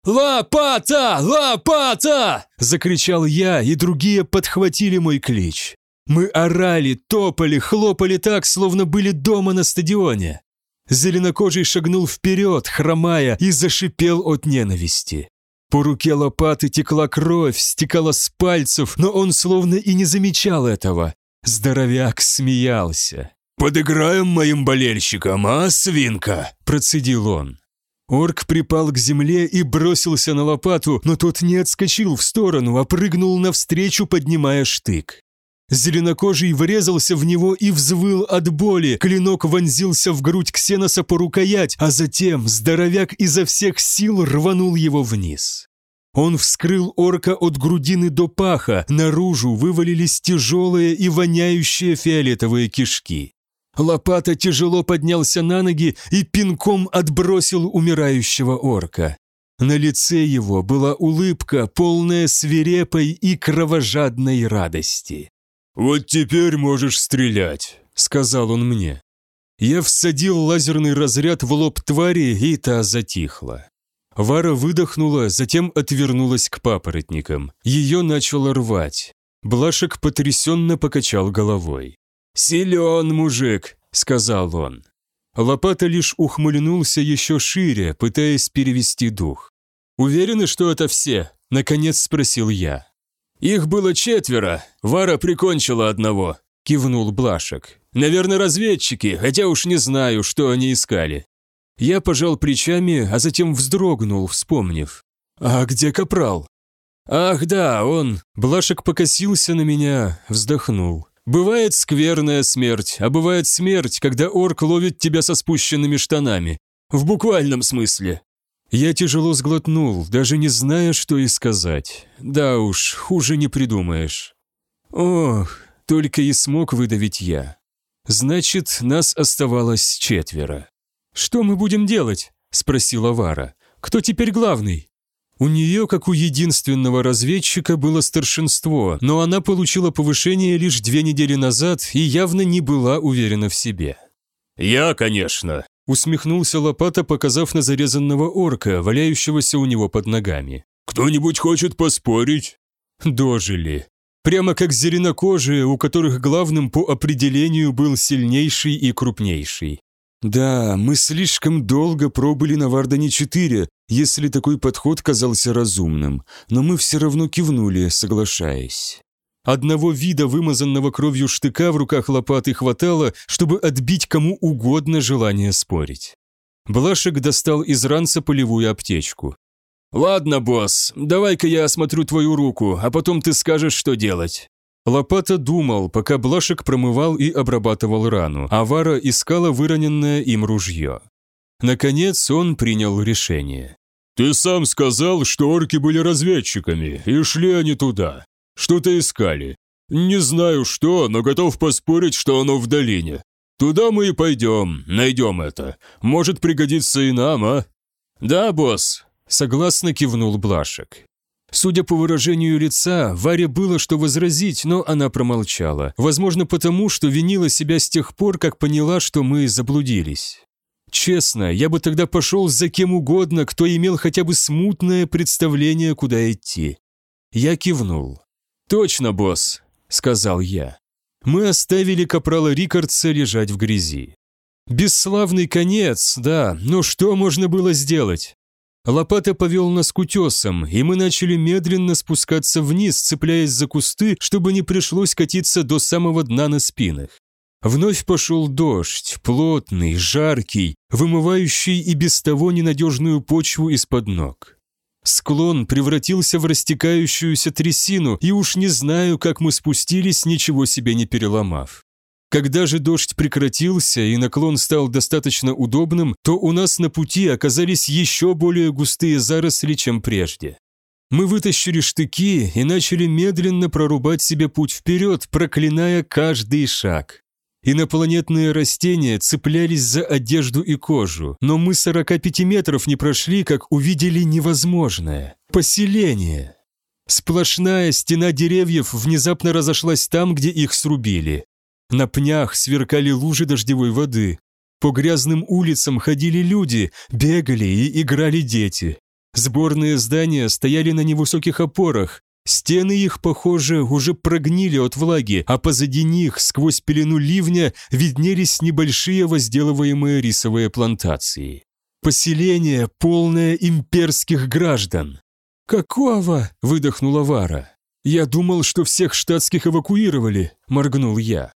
«Лопата! Лопата!» – закричал я, и другие подхватили мой клич. Мы орали, топали, хлопали так, словно были дома на стадионе. Зеленокожий шагнул вперед, хромая, и зашипел от ненависти. По руке лопаты текла кровь, стекала с пальцев, но он словно и не замечал этого. Здоровяк смеялся. «Подыграем моим болельщикам, а, свинка?» – процедил он. Орк припал к земле и бросился на лопату, но тот не отскочил в сторону, а прыгнул навстречу, поднимая штык. Зеленокожий врезался в него и взвыл от боли. Клинок вонзился в грудь Ксеноса по рукоять, а затем здоровяк изо всех сил рванул его вниз. Он вскрыл орка от грудины до паха, наружу вывалились тяжелые и воняющие фиолетовые кишки. Лопата тяжело поднялся на ноги и пинком отбросил умирающего орка. На лице его была улыбка, полная свирепой и кровожадной радости. «Вот теперь можешь стрелять», — сказал он мне. Я всадил лазерный разряд в лоб твари, и та затихла. Вара выдохнула, затем отвернулась к папоротникам. Ее начало рвать. Блашек потрясенно покачал головой. «Силен мужик», — сказал он. Лопата лишь ухмыльнулся еще шире, пытаясь перевести дух. «Уверены, что это все?» – наконец спросил я. «Их было четверо, Вара прикончила одного», – кивнул Блашек. «Наверное, разведчики, хотя уж не знаю, что они искали». Я пожал плечами, а затем вздрогнул, вспомнив. «А где Капрал?» «Ах да, он...» Блашек покосился на меня, вздохнул. «Бывает скверная смерть, а бывает смерть, когда орк ловит тебя со спущенными штанами. В буквальном смысле. Я тяжело сглотнул, даже не зная, что и сказать. Да уж, хуже не придумаешь. Ох, только и смог выдавить я. Значит, нас оставалось четверо. «Что мы будем делать?» – спросила Вара. «Кто теперь главный?» У нее, как у единственного разведчика, было старшинство, но она получила повышение лишь две недели назад и явно не была уверена в себе. «Я, конечно», Усмехнулся Лопата, показав на зарезанного орка, валяющегося у него под ногами. «Кто-нибудь хочет поспорить?» Дожили. Прямо как зеленокожие, у которых главным по определению был сильнейший и крупнейший. Да, мы слишком долго пробыли на Вардане-4, если такой подход казался разумным, но мы все равно кивнули, соглашаясь. Одного вида вымазанного кровью штыка в руках лопаты хватало, чтобы отбить кому угодно желание спорить. Блашек достал из ранца полевую аптечку. «Ладно, босс, давай-ка я осмотрю твою руку, а потом ты скажешь, что делать». Лопата думал, пока Блашек промывал и обрабатывал рану, а Вара искала выроненное им ружье. Наконец он принял решение. «Ты сам сказал, что орки были разведчиками, и шли они туда. Что-то искали. Не знаю что, но готов поспорить, что оно в долине. Туда мы и пойдем, найдем это. Может пригодиться и нам, а?» «Да, босс», — согласно кивнул Блашек. Судя по выражению лица, Варе было что возразить, но она промолчала. Возможно, потому, что винила себя с тех пор, как поняла, что мы заблудились. Честно, я бы тогда пошел за кем угодно, кто имел хотя бы смутное представление, куда идти. Я кивнул. «Точно, босс», — сказал я. Мы оставили капрала Рикардса лежать в грязи. Бесславный конец, да, но что можно было сделать? Лопата повел нас к утесам, и мы начали медленно спускаться вниз, цепляясь за кусты, чтобы не пришлось катиться до самого дна на спинах. Вновь пошел дождь, плотный, жаркий, вымывающий и без того ненадежную почву из-под ног. Склон превратился в растекающуюся трясину, и уж не знаю, как мы спустились, ничего себе не переломав. Когда же дождь прекратился и наклон стал достаточно удобным, то у нас на пути оказались еще более густые заросли, чем прежде. Мы вытащили штыки и начали медленно прорубать себе путь вперед, проклиная каждый шаг. Инопланетные растения цеплялись за одежду и кожу, но мы 45 метров не прошли, как увидели невозможное – поселение. Сплошная стена деревьев внезапно разошлась там, где их срубили. На пнях сверкали лужи дождевой воды. По грязным улицам ходили люди, бегали и играли дети. Сборные здания стояли на невысоких опорах, Стены их, похоже, уже прогнили от влаги, а позади них, сквозь пелену ливня, виднелись небольшие возделываемые рисовые плантации. Поселение, полное имперских граждан. «Какого?» – выдохнула Вара. «Я думал, что всех штатских эвакуировали», – моргнул я.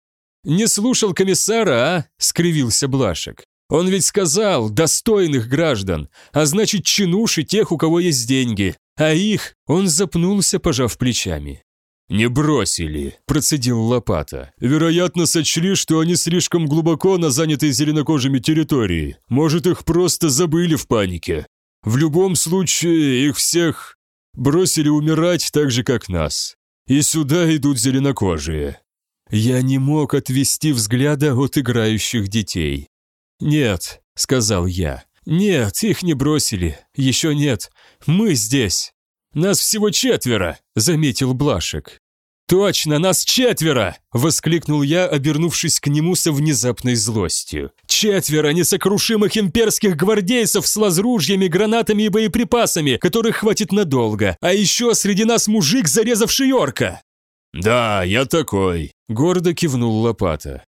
«Не слушал комиссара, а?» – скривился Блашек. «Он ведь сказал, достойных граждан, а значит, чинуши тех, у кого есть деньги. А их он запнулся, пожав плечами. «Не бросили», – процедил Лопата. «Вероятно, сочли, что они слишком глубоко на занятой зеленокожими территории. Может, их просто забыли в панике. В любом случае, их всех бросили умирать так же, как нас. И сюда идут зеленокожие». Я не мог отвести взгляда от играющих детей. «Нет», – сказал я, «Нет, их не бросили. Еще нет. Мы здесь. Нас всего четверо», — заметил Блашек. «Точно, нас четверо!» – воскликнул я, обернувшись к нему со внезапной злостью. «Четверо несокрушимых имперских гвардейцев с лазружьями, гранатами и боеприпасами, которых хватит надолго, а еще среди нас мужик, зарезавший орка!» «Да, я такой», – гордо кивнул Лопата.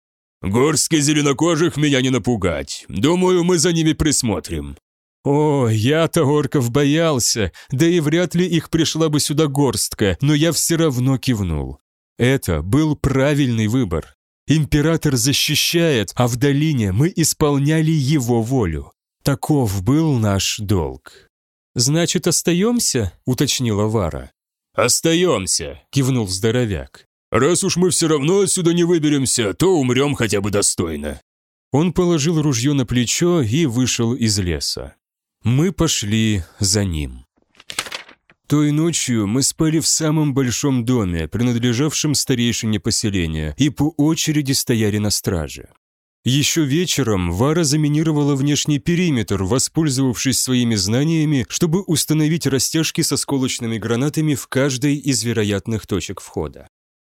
Горстки зеленокожих меня не напугать. Думаю, мы за ними присмотрим». «О, я-то орков боялся, да и вряд ли их пришла бы сюда горстка, но я все равно кивнул. Это был правильный выбор. Император защищает, а в долине мы исполняли его волю. Таков был наш долг». «Значит, остаемся?» – уточнила Вара. «Остаемся», – кивнул здоровяк. Раз уж мы все равно отсюда не выберемся, то умрем хотя бы достойно». Он положил ружье на плечо и вышел из леса. Мы пошли за ним. Той ночью мы спали в самом большом доме, принадлежавшем старейшине поселения, и по очереди стояли на страже. Еще вечером Вара заминировала внешний периметр, воспользовавшись своими знаниями, чтобы установить растяжки со сколочными гранатами в каждой из вероятных точек входа.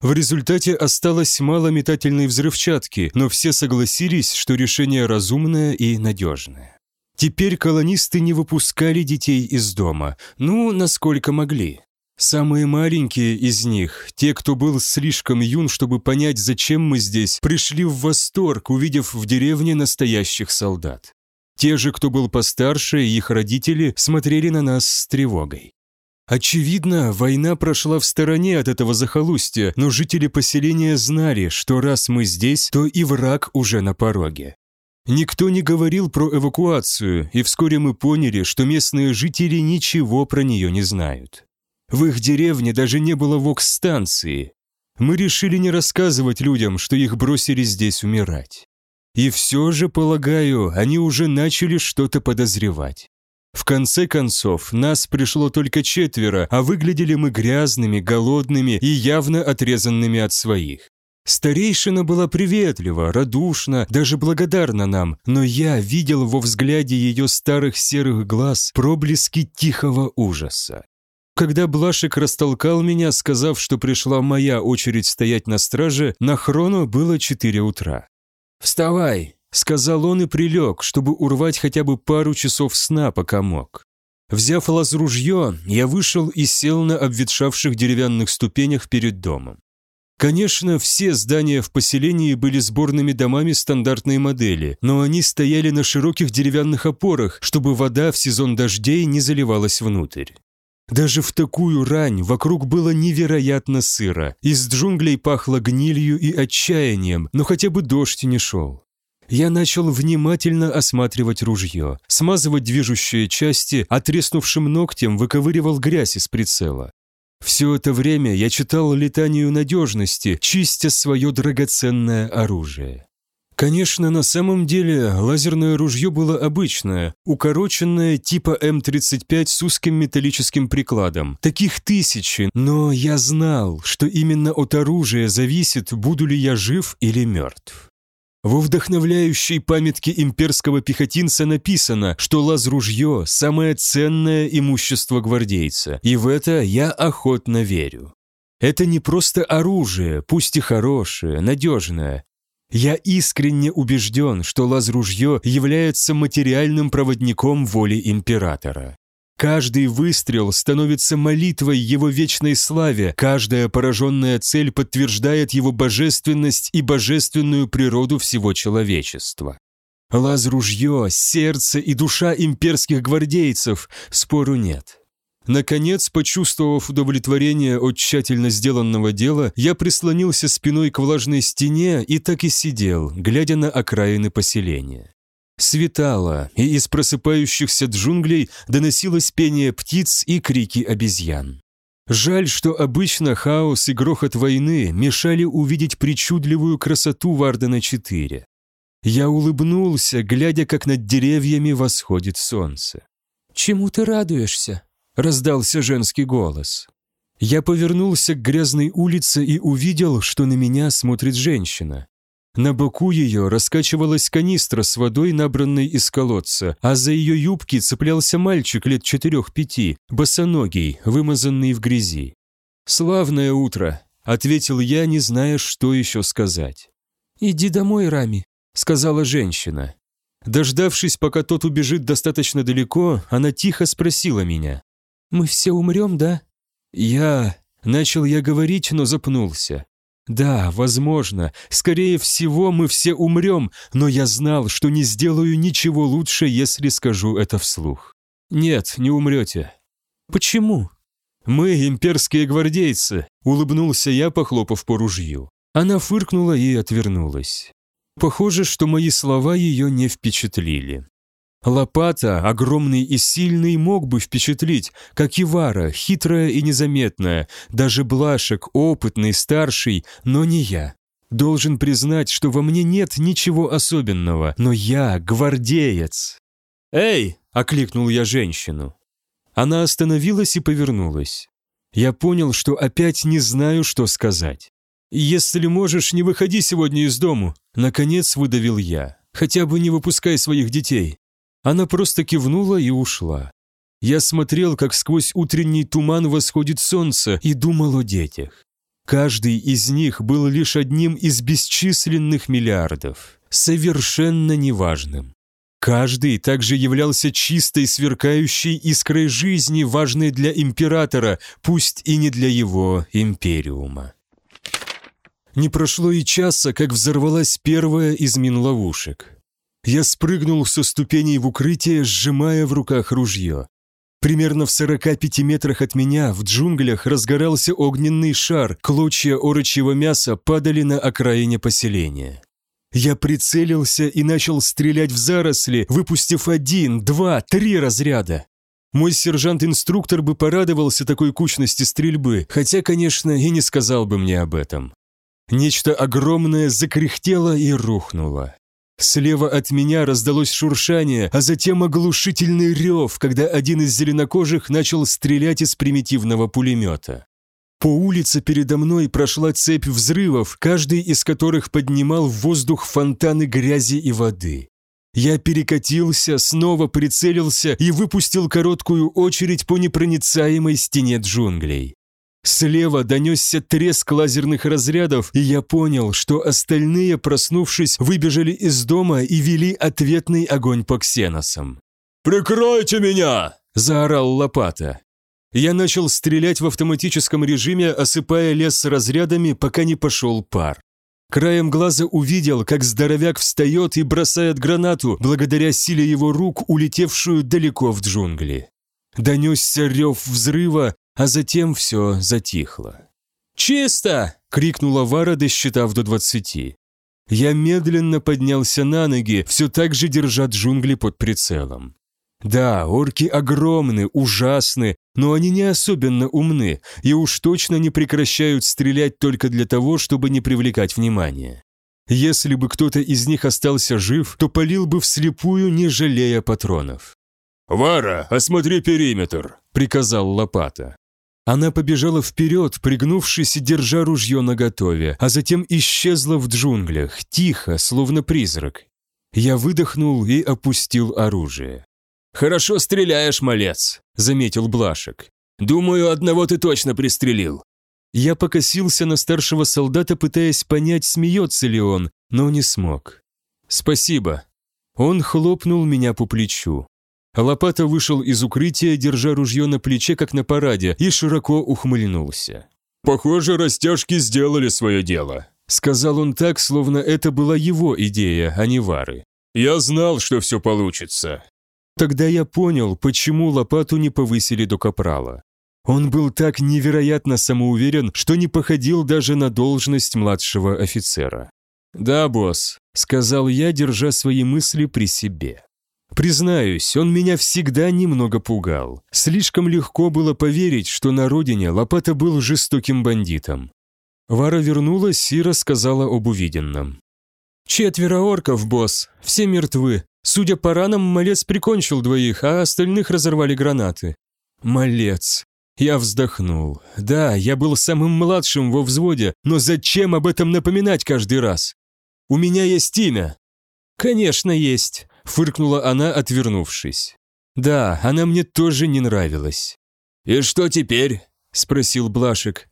В результате осталось мало метательной взрывчатки, но все согласились, что решение разумное и надежное. Теперь колонисты не выпускали детей из дома, ну, насколько могли. Самые маленькие из них, те, кто был слишком юн, чтобы понять, зачем мы здесь, пришли в восторг, увидев в деревне настоящих солдат. Те же, кто был постарше, их родители, смотрели на нас с тревогой. Очевидно, война прошла в стороне от этого захолустья, но жители поселения знали, что раз мы здесь, то и враг уже на пороге. Никто не говорил про эвакуацию, и вскоре мы поняли, что местные жители ничего про нее не знают. В их деревне даже не было вокс-станции. Мы решили не рассказывать людям, что их бросили здесь умирать. И все же, полагаю, они уже начали что-то подозревать. В конце концов, нас пришло только четверо, а выглядели мы грязными, голодными и явно отрезанными от своих. Старейшина была приветлива, радушна, даже благодарна нам, но я видел во взгляде ее старых серых глаз проблески тихого ужаса. Когда Блашек растолкал меня, сказав, что пришла моя очередь стоять на страже, на хрону было четыре утра. «Вставай!» Сказал он и прилег, чтобы урвать хотя бы пару часов сна, пока мог. Взяв лаз-ружье, я вышел и сел на обветшавших деревянных ступенях перед домом. Конечно, все здания в поселении были сборными домами стандартной модели, но они стояли на широких деревянных опорах, чтобы вода в сезон дождей не заливалась внутрь. Даже в такую рань вокруг было невероятно сыро. Из джунглей пахло гнилью и отчаянием, но хотя бы дождь не шел. Я начал внимательно осматривать ружье, смазывать движущие части, а треснувшим ногтем выковыривал грязь из прицела. Все это время я читал летанию надежности, чистя свое драгоценное оружие. Конечно, на самом деле лазерное ружье было обычное, укороченное типа М-35 с узким металлическим прикладом. Таких тысячи, но я знал, что именно от оружия зависит, буду ли я жив или мертв. Во вдохновляющей памятке имперского пехотинца написано, что лаз-ружье – самое ценное имущество гвардейца, и в это я охотно верю. Это не просто оружие, пусть и хорошее, надежное, я искренне убежден, что лаз-ружье является материальным проводником воли императора. Каждый выстрел становится молитвой его вечной славе, каждая пораженная цель подтверждает его божественность и божественную природу всего человечества. Лаз-ружье, сердце и душа имперских гвардейцев, спору нет. Наконец, почувствовав удовлетворение от тщательно сделанного дела, я прислонился спиной к влажной стене и так и сидел, глядя на окраины поселения. Светало, и из просыпающихся джунглей доносилось пение птиц и крики обезьян. Жаль, что обычно хаос и грохот войны мешали увидеть причудливую красоту Вардена-4. Я улыбнулся, глядя, как над деревьями восходит солнце. «Чему ты радуешься?» Раздался женский голос. Я повернулся к грязной улице и увидел, что на меня смотрит женщина. На боку ее раскачивалась канистра с водой, набранной из колодца, а за ее юбки цеплялся мальчик лет четырех-пяти, босоногий, вымазанный в грязи. «Славное утро», — ответил я, не зная, что еще сказать. «Иди домой, Рами», — сказала женщина. Дождавшись, пока тот убежит достаточно далеко, она тихо спросила меня. «Мы все умрем, да?» «Я...» Начал я говорить, но запнулся. «Да, возможно. Скорее всего, мы все умрем, но я знал, что не сделаю ничего лучше, если скажу это вслух. Нет, не умрете». «Почему?» «Мы имперские гвардейцы», — улыбнулся я, похлопав по ружью. Она фыркнула и отвернулась. Похоже, что мои слова ее не впечатлили. Лопата, огромный и сильный, мог бы впечатлить, как и Вара, хитрая и незаметная, даже Блашек, опытный, старший, но не я. Должен признать, что во мне нет ничего особенного, но я гвардеец. «Эй!» – окликнул я женщину. Она остановилась и повернулась. Я понял, что опять не знаю, что сказать. «Если можешь, не выходи сегодня из дому», – наконец выдавил я. «Хотя бы не выпускай своих детей. Она просто кивнула и ушла. Я смотрел, как сквозь утренний туман восходит солнце, и думал о детях. Каждый из них был лишь одним из бесчисленных миллиардов, совершенно неважным. Каждый также являлся чистой, сверкающей искрой жизни, важной для императора, пусть и не для его империума. Не прошло и часа, как взорвалась первая из мин-ловушек. Я спрыгнул со ступеней в укрытие, сжимая в руках ружье. Примерно в 45 метрах от меня в джунглях разгорался огненный шар, клочья орочьего мяса падали на окраине поселения. Я прицелился и начал стрелять в заросли, выпустив один, два, три разряда. Мой сержант-инструктор бы порадовался такой кучности стрельбы, хотя, конечно, и не сказал бы мне об этом. Нечто огромное закряхтело и рухнуло. Слева от меня раздалось шуршание, а затем оглушительный рев, когда один из зеленокожих начал стрелять из примитивного пулемета. По улице передо мной прошла цепь взрывов, каждый из которых поднимал в воздух фонтаны грязи и воды. Я перекатился, снова прицелился и выпустил короткую очередь по непроницаемой стене джунглей. Слева донесся треск лазерных разрядов, и я понял, что остальные, проснувшись, выбежали из дома и вели ответный огонь по ксеносам. «Прикройте меня!» – заорал Лопата. Я начал стрелять в автоматическом режиме, осыпая лес разрядами, пока не пошел пар. Краем глаза увидел, как здоровяк встает и бросает гранату, благодаря силе его рук, улетевшую далеко в джунгли. Донесся рев взрыва, а затем все затихло. «Чисто!» — крикнула Вара, досчитав до двадцати. Я медленно поднялся на ноги, все так же держа джунгли под прицелом. Да, орки огромны, ужасны, но они не особенно умны и уж точно не прекращают стрелять только для того, чтобы не привлекать внимания. Если бы кто-то из них остался жив, то полил бы вслепую, не жалея патронов. «Вара, осмотри периметр», — приказал Лопата. Она побежала вперед, пригнувшись и держа ружье наготове, а затем исчезла в джунглях, тихо, словно призрак. Я выдохнул и опустил оружие. «Хорошо стреляешь, малец», — заметил Блашек. «Думаю, одного ты точно пристрелил». Я покосился на старшего солдата, пытаясь понять, смеется ли он, но не смог. «Спасибо». Он хлопнул меня по плечу. Лопата вышел из укрытия, держа ружье на плече, как на параде, и широко ухмыльнулся. «Похоже, растяжки сделали свое дело», — сказал он так, словно это была его идея, а не Вары. «Я знал, что все получится». Тогда я понял, почему лопату не повысили до капрала. Он был так невероятно самоуверен, что не походил даже на должность младшего офицера. «Да, босс», — сказал я, держа свои мысли при себе. Признаюсь, он меня всегда немного пугал. Слишком легко было поверить, что на родине Лопата был жестоким бандитом. Вара вернулась и рассказала об увиденном. «Четверо орков, босс, все мертвы. Судя по ранам, малец прикончил двоих, а остальных разорвали гранаты». «Малец. Я вздохнул. Да, я был самым младшим во взводе, но зачем об этом напоминать каждый раз? У меня есть имя. Конечно, есть, фыркнула она, отвернувшись. Да, она мне тоже не нравилась. И что теперь? спросил Блашек.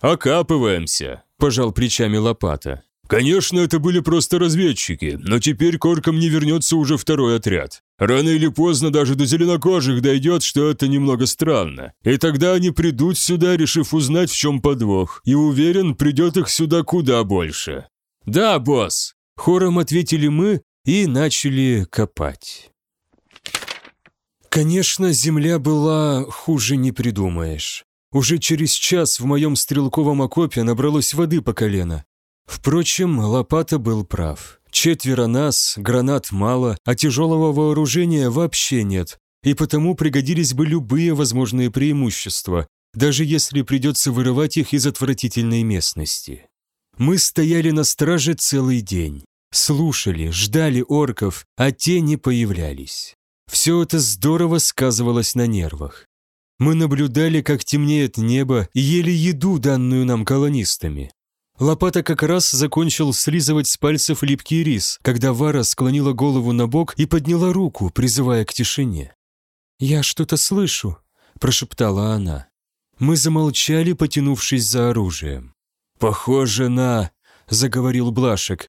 Окапываемся, пожал плечами лопата. Конечно, это были просто разведчики, но теперь к оркам не вернется уже второй отряд. Рано или поздно даже до зеленокожих дойдет, что это немного странно. И тогда они придут сюда, решив узнать, в чем подвох. И уверен, придет их сюда куда больше. «Да, босс!» – хором ответили мы и начали копать. Конечно, земля была хуже не придумаешь. Уже через час в моем стрелковом окопе набралось воды по колено. Впрочем, Лопата был прав. Четверо нас, гранат мало, а тяжелого вооружения вообще нет, и потому пригодились бы любые возможные преимущества, даже если придется вырывать их из отвратительной местности. Мы стояли на страже целый день. Слушали, ждали орков, а те не появлялись. Все это здорово сказывалось на нервах. Мы наблюдали, как темнеет небо, и ели еду, данную нам колонистами. Лопата как раз закончил слизывать с пальцев липкий рис, когда Вара склонила голову на бок и подняла руку, призывая к тишине. «Я что-то слышу», – прошептала она. Мы замолчали, потянувшись за оружием. «Похоже на...» – заговорил Блашек.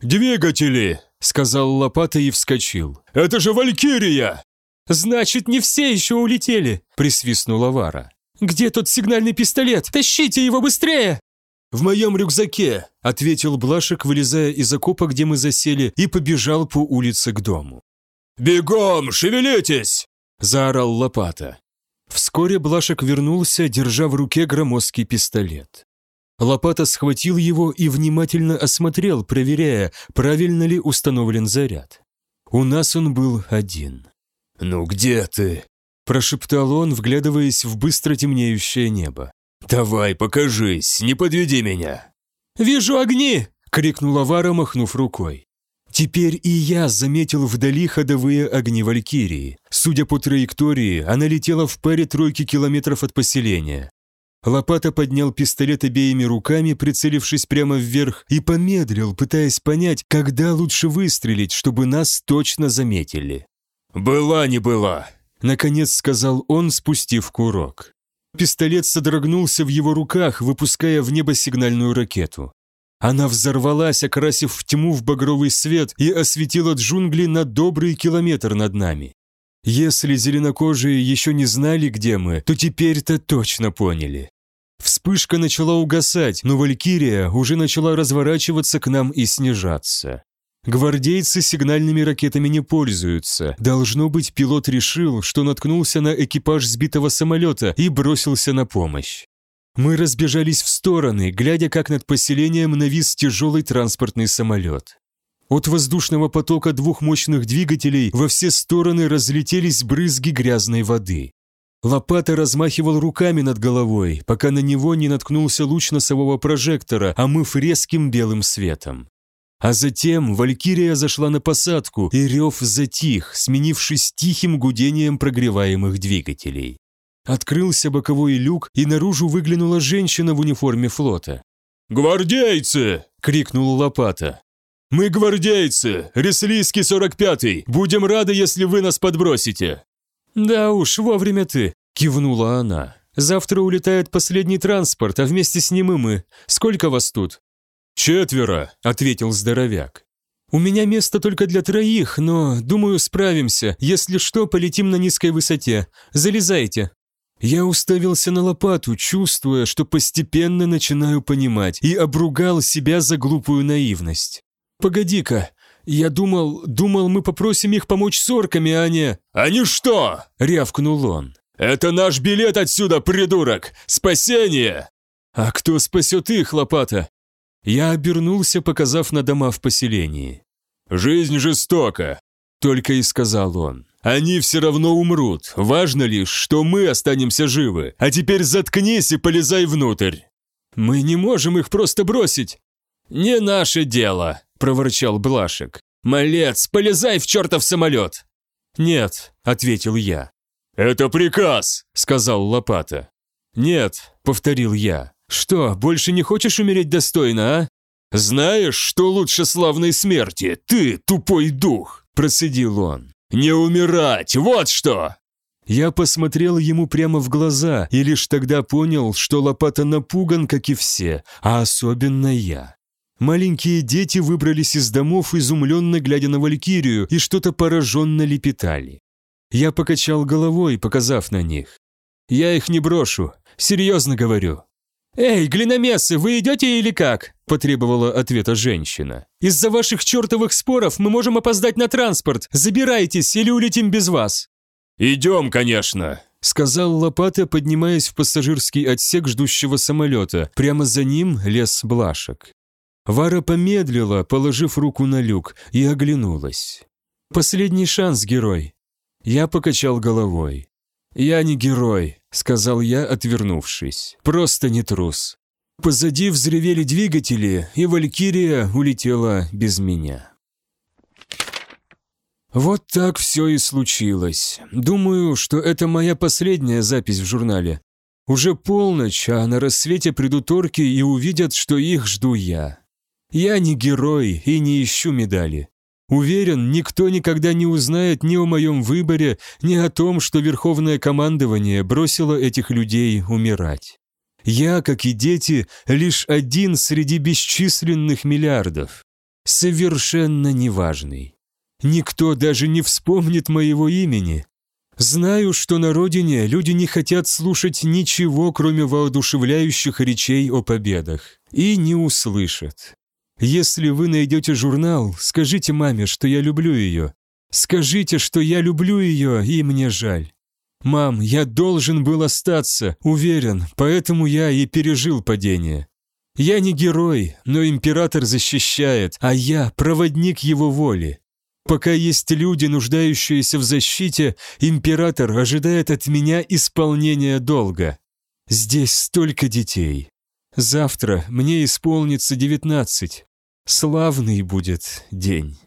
«Двигатели!» – сказал Лопата и вскочил. «Это же Валькирия!» «Значит, не все еще улетели!» – присвистнула Вара. «Где тот сигнальный пистолет? Тащите его быстрее!» «В моем рюкзаке», — ответил Блашек, вылезая из окопа, где мы засели, и побежал по улице к дому. «Бегом, шевелитесь!» — заорал Лопата. Вскоре Блашек вернулся, держа в руке громоздкий пистолет. Лопата схватил его и внимательно осмотрел, проверяя, правильно ли установлен заряд. У нас он был один. «Ну где ты?» – прошептал он, вглядываясь в быстро темнеющее небо. «Давай, покажись, не подведи меня!» «Вижу огни!» — крикнула Вара, махнув рукой. Теперь и я заметил вдали ходовые огни Валькирии. Судя по траектории, она летела в паре тройки километров от поселения. Лопата поднял пистолет обеими руками, прицелившись прямо вверх, и помедлил, пытаясь понять, когда лучше выстрелить, чтобы нас точно заметили. «Была не была», — наконец сказал он, спустив курок. Пистолет содрогнулся в его руках, выпуская в небо сигнальную ракету. Она взорвалась, окрасив в тьму в багровый свет и осветила джунгли на добрый километр над нами. Если зеленокожие еще не знали, где мы, то теперь-то точно поняли. Вспышка начала угасать, но Валькирия уже начала разворачиваться к нам и снижаться. Гвардейцы сигнальными ракетами не пользуются. Должно быть, пилот решил, что наткнулся на экипаж сбитого самолета и бросился на помощь. Мы разбежались в стороны, глядя, как над поселением навис тяжелый транспортный самолет. От воздушного потока двух мощных двигателей во все стороны разлетелись брызги грязной воды. Лопата размахивал руками над головой, пока на него не наткнулся луч носового прожектора, омыв резким белым светом. А затем Валькирия зашла на посадку, и рев затих, сменившись тихим гудением прогреваемых двигателей. Открылся боковой люк, и наружу выглянула женщина в униформе флота. «Гвардейцы!» — крикнул Лопата. «Мы гвардейцы! Реслийский 45-й! Будем рады, если вы нас подбросите!» «Да уж, вовремя ты!» — кивнула она. «Завтра улетает последний транспорт, а вместе с ним и мы. Сколько вас тут?» «Четверо», — ответил здоровяк. «У меня место только для троих, но, думаю, справимся. Если что, полетим на низкой высоте. Залезайте». Я уставился на лопату, чувствуя, что постепенно начинаю понимать, и обругал себя за глупую наивность. «Погоди-ка, я думал, думал, мы попросим их помочь с орками, а не...» «Они что?» — рявкнул он. «Это наш билет отсюда, придурок! Спасение!» «А кто спасет их, лопата?» Я обернулся, показав на дома в поселении. «Жизнь жестока», — только и сказал он. «Они все равно умрут. Важно лишь, что мы останемся живы. А теперь заткнись и полезай внутрь». «Мы не можем их просто бросить». «Не наше дело», — проворчал Блашек. «Малец, полезай в чертов самолет!» «Нет», — ответил я. «Это приказ», — сказал Лопата. «Нет», — повторил я. «Что, больше не хочешь умереть достойно, а?» «Знаешь, что лучше славной смерти? Ты, тупой дух!» – процедил он. «Не умирать, вот что!» Я посмотрел ему прямо в глаза и лишь тогда понял, что Лопата напуган, как и все, а особенно я. Маленькие дети выбрались из домов, изумленно глядя на Валькирию, и что-то пораженно лепетали. Я покачал головой, показав на них. «Я их не брошу, серьезно говорю. «Эй, глиномесы, вы идете или как?» – потребовала ответа женщина. «Из-за ваших чертовых споров мы можем опоздать на транспорт. Забирайтесь или улетим без вас». «Идем, конечно», – сказал Лопата, поднимаясь в пассажирский отсек ждущего самолета. Прямо за ним лес Блашек. Вара помедлила, положив руку на люк, и оглянулась. «Последний шанс, герой». Я покачал головой. «Я не герой», — сказал я, отвернувшись. «Просто не трус». Позади взревели двигатели, и Валькирия улетела без меня. Вот так все и случилось. Думаю, что это моя последняя запись в журнале. Уже полночь, а на рассвете придут орки и увидят, что их жду я. Я не герой и не ищу медали. Уверен, никто никогда не узнает ни о моем выборе, ни о том, что Верховное командование бросило этих людей умирать. Я, как и дети, лишь один среди бесчисленных миллиардов. Совершенно неважный. Никто даже не вспомнит моего имени. Знаю, что на родине люди не хотят слушать ничего, кроме воодушевляющих речей о победах, и не услышат. Если вы найдете журнал, скажите маме, что я люблю ее. Скажите, что я люблю ее, и мне жаль. Мам, я должен был остаться, уверен, поэтому я и пережил падение. Я не герой, но император защищает, а я проводник его воли. Пока есть люди, нуждающиеся в защите, император ожидает от меня исполнения долга. Здесь столько детей. Завтра мне исполнится девятнадцать. Славный будет день.